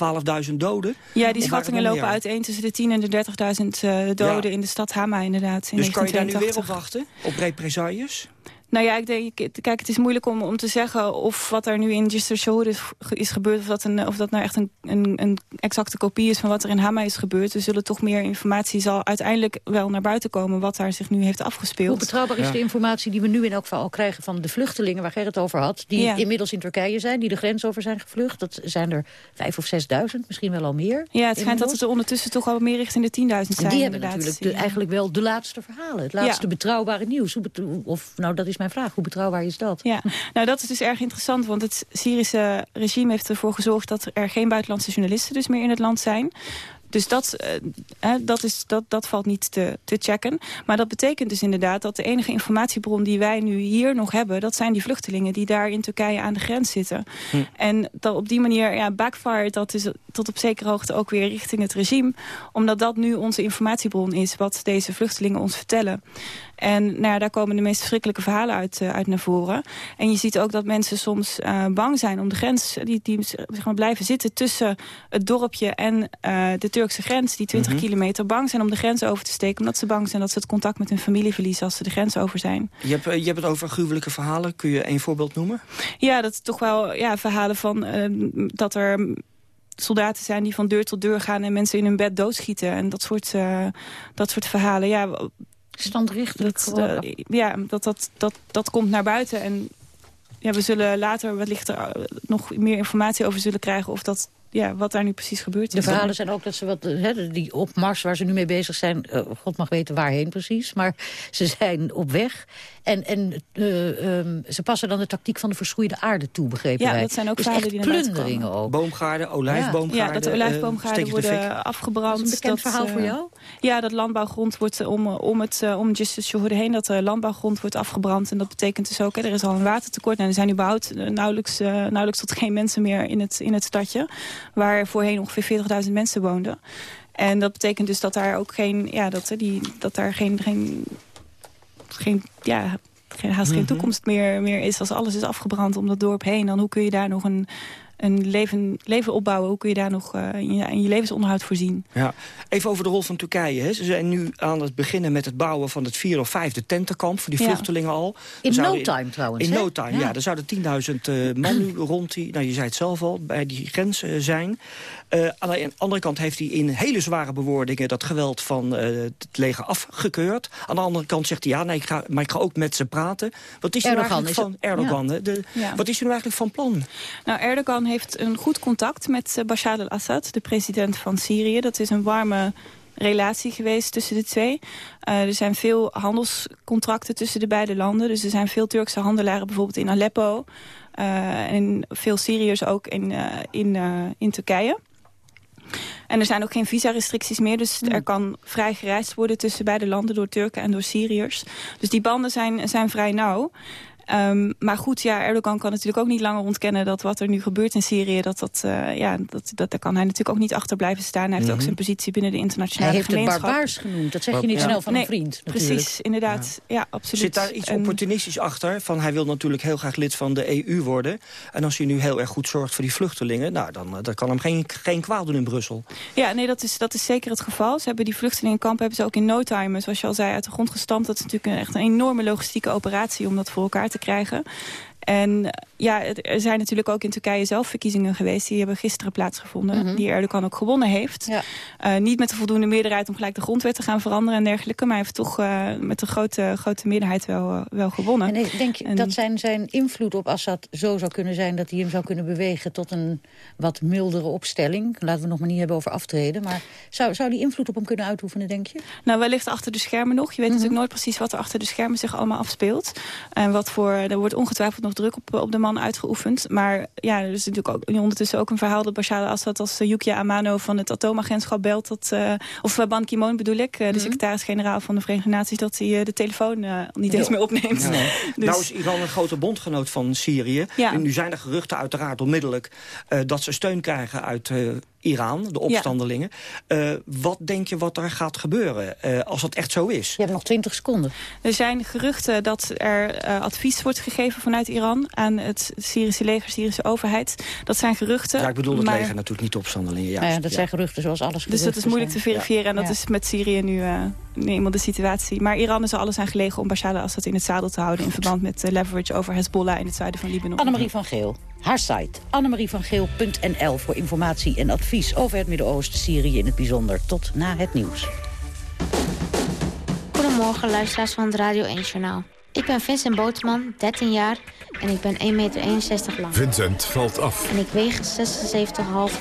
12.000 doden. Ja, die schattingen lopen uiteen tussen de 10.000 en de 30.000 eh, doden Ja. in de stad Hama inderdaad. In Dus kan je daar nu weer op 1982. wachten? Op represailles? Nou ja, ik denk, kijk, het is moeilijk om, om te zeggen of wat er nu in Shohur is, ge- is gebeurd, of dat, een, of dat nou echt een, een, een exacte kopie is van wat er in Hama is gebeurd. Er zullen toch meer informatie zal uiteindelijk wel naar buiten komen wat daar zich nu heeft afgespeeld. Hoe betrouwbaar is de informatie die we nu in elk geval al krijgen van de vluchtelingen waar Gerrit over had, die Ja. inmiddels in Turkije zijn, die de grens over zijn gevlucht? Dat zijn er vijf of zesduizend, misschien wel al meer. Ja, het schijnt dat het er ondertussen toch al meer richting de 10.000 zijn. En die hebben natuurlijk de, eigenlijk wel de laatste verhalen. Het laatste Ja. betrouwbare nieuws. Of, nou, dat is mijn vraag. Hoe betrouwbaar is dat? Ja, nou dat is dus erg interessant, want het Syrische regime heeft ervoor gezorgd dat er geen buitenlandse journalisten dus meer in het land zijn. Dus dat, eh, hè, dat, is, dat, dat valt niet te, te checken. Maar dat betekent dus inderdaad dat de enige informatiebron die wij nu hier nog hebben... dat zijn die vluchtelingen die daar in Turkije aan de grens zitten. Hm. En dat op die manier ja, backfire dat is tot op zekere hoogte ook weer richting het regime. Omdat dat nu onze informatiebron is wat deze vluchtelingen ons vertellen. En nou ja, daar komen de meest verschrikkelijke verhalen uit, eh, uit naar voren. En je ziet ook dat mensen soms eh, bang zijn om de grens... die, die zeg maar, blijven zitten tussen het dorpje en eh, de Turkse grens... die 20 Mhm. kilometer, bang zijn om de grens over te steken... omdat ze bang zijn dat ze het contact met hun familie verliezen... als ze de grens over zijn. Je hebt, je hebt het over gruwelijke verhalen. Kun je één voorbeeld noemen? Ja, dat is toch wel ja, verhalen van eh, dat er soldaten zijn die van deur tot deur gaan... en mensen in hun bed doodschieten en dat soort, dat soort verhalen. Ja, Standrichtelijk dat, eh, ja, dat, dat, dat, dat komt naar buiten. En ja, we zullen later wellicht er eh, nog meer informatie over zullen krijgen... of dat, ja, wat daar nu precies gebeurd De verhalen zijn ook dat ze wat, hè, die opmars waar ze nu mee bezig zijn... eh, God mag weten waarheen precies, maar ze zijn op weg. En, en eh, ehm, ze passen dan de tactiek van de verschroeide aarde toe, begrepen Ja, wij. dat zijn ook dus verhalen die plunderingen ook. Boomgaarden, olijfboomgaarden. Ja, dat de eh, olijfboomgaarden de worden afgebrand. Dat is een bekend verhaal voor eh, jou? Ja, dat landbouwgrond wordt eh, om, om het eh, om Justice heen... dat de landbouwgrond wordt afgebrand. En dat betekent dus ook, hè, er is al een watertekort. Nou, er zijn überhaupt eh, nauwelijks, eh, nauwelijks tot geen mensen meer in het, in het stadje. Waar voorheen ongeveer 40.000 mensen woonden. En dat betekent dus dat daar ook geen... Ja, dat, die, dat daar geen... geen geen, ja, geen, haast geen Mhm. toekomst meer, meer is als alles is afgebrand om dat dorp heen. Dan hoe kun je daar nog een, een leven, leven opbouwen? Hoe kun je daar nog eh, in, je, in je levensonderhoud voorzien? Ja. Even over de rol van Turkije. Hè. Ze zijn nu aan het beginnen met het bouwen van het vierde of vijfde tentenkamp... voor die Ja. vluchtelingen al. In Er no zouden time trouwens, In hè? no time, ja. Ja. Er zouden 10.000 eh, man nu [clears throat] rond die, nou je zei het zelf al, bij die grens eh, zijn. Eh, aan de andere kant heeft hij in hele zware bewoordingen... dat geweld van eh, het leger afgekeurd. Aan de andere kant zegt hij, ja, nee, ik ga, maar ik ga ook met ze praten. Wat is er nou eigenlijk is van Erdogan? De, Ja. Wat is er nu eigenlijk van plan? Nou, Erdogan heeft een goed contact met eh, Bashar al-Assad, de president van Syrië. Dat is een warme relatie geweest tussen de twee. Eh, er zijn veel handelscontracten tussen de beide landen. Dus er zijn veel Turkse handelaren bijvoorbeeld in Aleppo. eh, en veel Syriërs ook in, in, in Turkije. En er zijn ook geen visarestricties meer. Dus er kan vrij gereisd worden tussen beide landen door Turken en door Syriërs. Dus die banden zijn, zijn vrij nauw. Ehm, maar goed, ja, Erdogan kan natuurlijk ook niet langer ontkennen... dat wat er nu gebeurt in Syrië, dat, dat, eh, ja, dat, dat, daar kan hij natuurlijk ook niet achter blijven staan. Hij heeft ook Mhm. zijn positie binnen de Hij internationale heeft het gemeenschap. barbaars genoemd. Dat zeg je niet Ja. snel van Nee, een vriend, natuurlijk. Precies, inderdaad. Ja, absoluut. Zit daar iets En- opportunistisch achter? Van hij wil natuurlijk heel graag lid van de EU worden. En als hij nu heel erg goed zorgt voor die vluchtelingen... nou, dan, eh, dat kan hem geen, geen kwaad doen in Brussel. Ja, nee, dat is, dat is zeker het geval. Ze hebben die vluchtelingenkampen hebben ze ook in no time, zoals je al zei, uit de grond gestampt. Dat is natuurlijk een, echt een enorme logistieke operatie om dat voor elkaar te krijgen. En ja, het- er zijn natuurlijk ook in Turkije zelf verkiezingen geweest. Die hebben gisteren plaatsgevonden. Mhm. Die Erdogan ook gewonnen heeft. Eh, niet met de voldoende meerderheid om gelijk de grondwet te gaan veranderen en dergelijke. Maar hij heeft toch eh, met een grote, grote meerderheid wel, eh, wel gewonnen. En ik denk je dat zijn, zijn invloed op Assad zo zou kunnen zijn... dat hij hem zou kunnen bewegen tot een wat mildere opstelling? Laten we nog maar niet hebben over aftreden. Maar zou, zou die invloed op hem kunnen uitoefenen, denk je? Nou, wellicht achter de schermen nog. Je weet natuurlijk nooit precies wat er achter de schermen zich allemaal afspeelt. En wat voor, er wordt ongetwijfeld nog druk op, op de man uitgeoefend. Maar ja, er is natuurlijk ook ondertussen ook een verhaal dat Bashar al-Assad als uh, Yukia Amano van het atoomagentschap belt. Dat, uh, of Ban Ki-moon bedoel ik, de secretaris-generaal van de Verenigde Naties, dat hij de telefoon niet eens meer opneemt. Ja. [laughs] Dus, Nou is Iran een grote bondgenoot van Syrië. Ja. En nu zijn er geruchten uiteraard onmiddellijk dat ze steun krijgen uit Iran, de opstandelingen. Ja. Uh, wat denk je wat er gaat gebeuren uh, als dat echt zo is? Je hebt nog 20 seconden. Er zijn geruchten dat er uh, advies wordt gegeven vanuit Iran... aan het Syrische leger, Syrische overheid. Dat zijn geruchten. Ja, ik bedoel het maar... leger natuurlijk niet de opstandelingen. Juist. Ja, dat zijn geruchten zoals alles Dus dat is moeilijk te verifiëren. En dat is met Syrië nu, uh, eenmaal de situatie. Maar Iran is er alles aan gelegen om Bashar al-Assad in het zadel te houden... in verband met uh, leverage over Hezbollah in het zuiden van Libanon. Annemarie van Geel. Haar site annemarievangeel.nl voor informatie en advies over het Midden-Oosten, Syrië in het bijzonder. Tot na het nieuws. Goedemorgen, luisteraars van het Radio 1 Journaal. Ik ben Vincent Boterman, 13 jaar en ik ben 1,61 meter lang. Vincent valt af. En ik weeg 76,5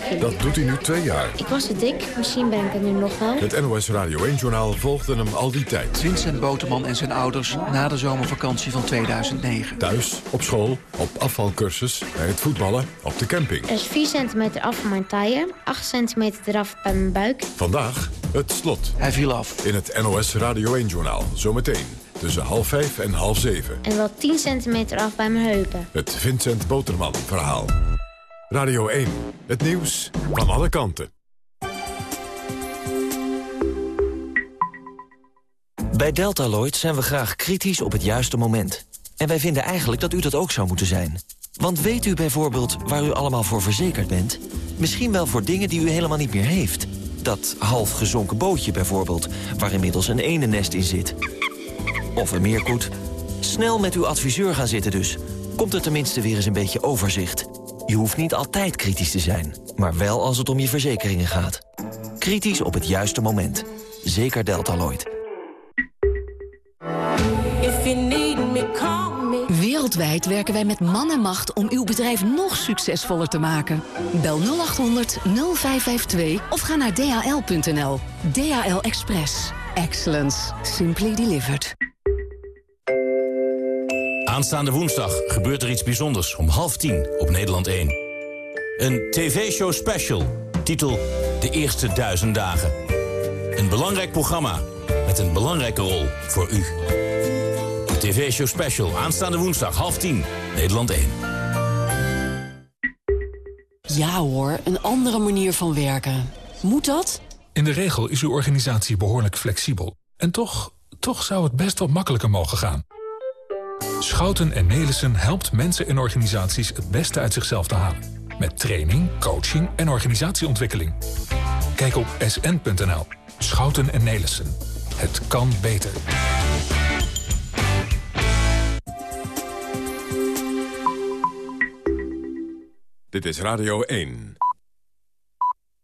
kilo. Dat doet hij nu twee jaar. Ik was te dik, misschien ben ik het nu nog wel. Het NOS Radio 1-journaal volgde hem al die tijd. Vincent Boterman en zijn ouders na de zomervakantie van 2009. Thuis, op school, op afvalcursus, bij het voetballen, op de camping. Er is 4 centimeter af van mijn taille, 8 centimeter eraf bij mijn buik. Vandaag het slot. Hij viel af. In het NOS Radio 1-journaal, zometeen. Tussen half vijf en half zeven. En wel 10 centimeter af bij mijn heupen. Het Vincent Boterman verhaal. Radio 1, het nieuws van alle kanten. Bij Deltaloid zijn we graag kritisch op het juiste moment. En wij vinden eigenlijk dat u dat ook zou moeten zijn. Want weet u bijvoorbeeld waar u allemaal voor verzekerd bent? Misschien wel voor dingen die u helemaal niet meer heeft. Dat half gezonken bootje bijvoorbeeld, waar inmiddels een enennest in zit. Of een meerkoet. Snel met uw adviseur gaan zitten dus. Komt er tenminste weer eens een beetje overzicht. Je hoeft niet altijd kritisch te zijn, maar wel als het om je verzekeringen gaat. Kritisch op het juiste moment. Zeker Deltaloid. Wereldwijd werken wij met man en macht om uw bedrijf nog succesvoller te maken. Bel 0800 0552 of ga naar dhl.nl. DHL Express. Excellence. Simply delivered. Aanstaande woensdag gebeurt er iets bijzonders om half tien op Nederland 1. Een tv-show special, titel De Eerste Duizend Dagen. Een belangrijk programma met een belangrijke rol voor u. De tv-show special, aanstaande woensdag, half tien, Nederland 1. Ja hoor, een andere manier van werken. Moet dat? In de regel is uw organisatie behoorlijk flexibel. En toch, toch zou het best wat makkelijker mogen gaan. Schouten en Nelissen helpt mensen en organisaties het beste uit zichzelf te halen. Met training, coaching en organisatieontwikkeling. Kijk op sn.nl. Schouten en Nelissen. Het kan beter. Dit is Radio 1.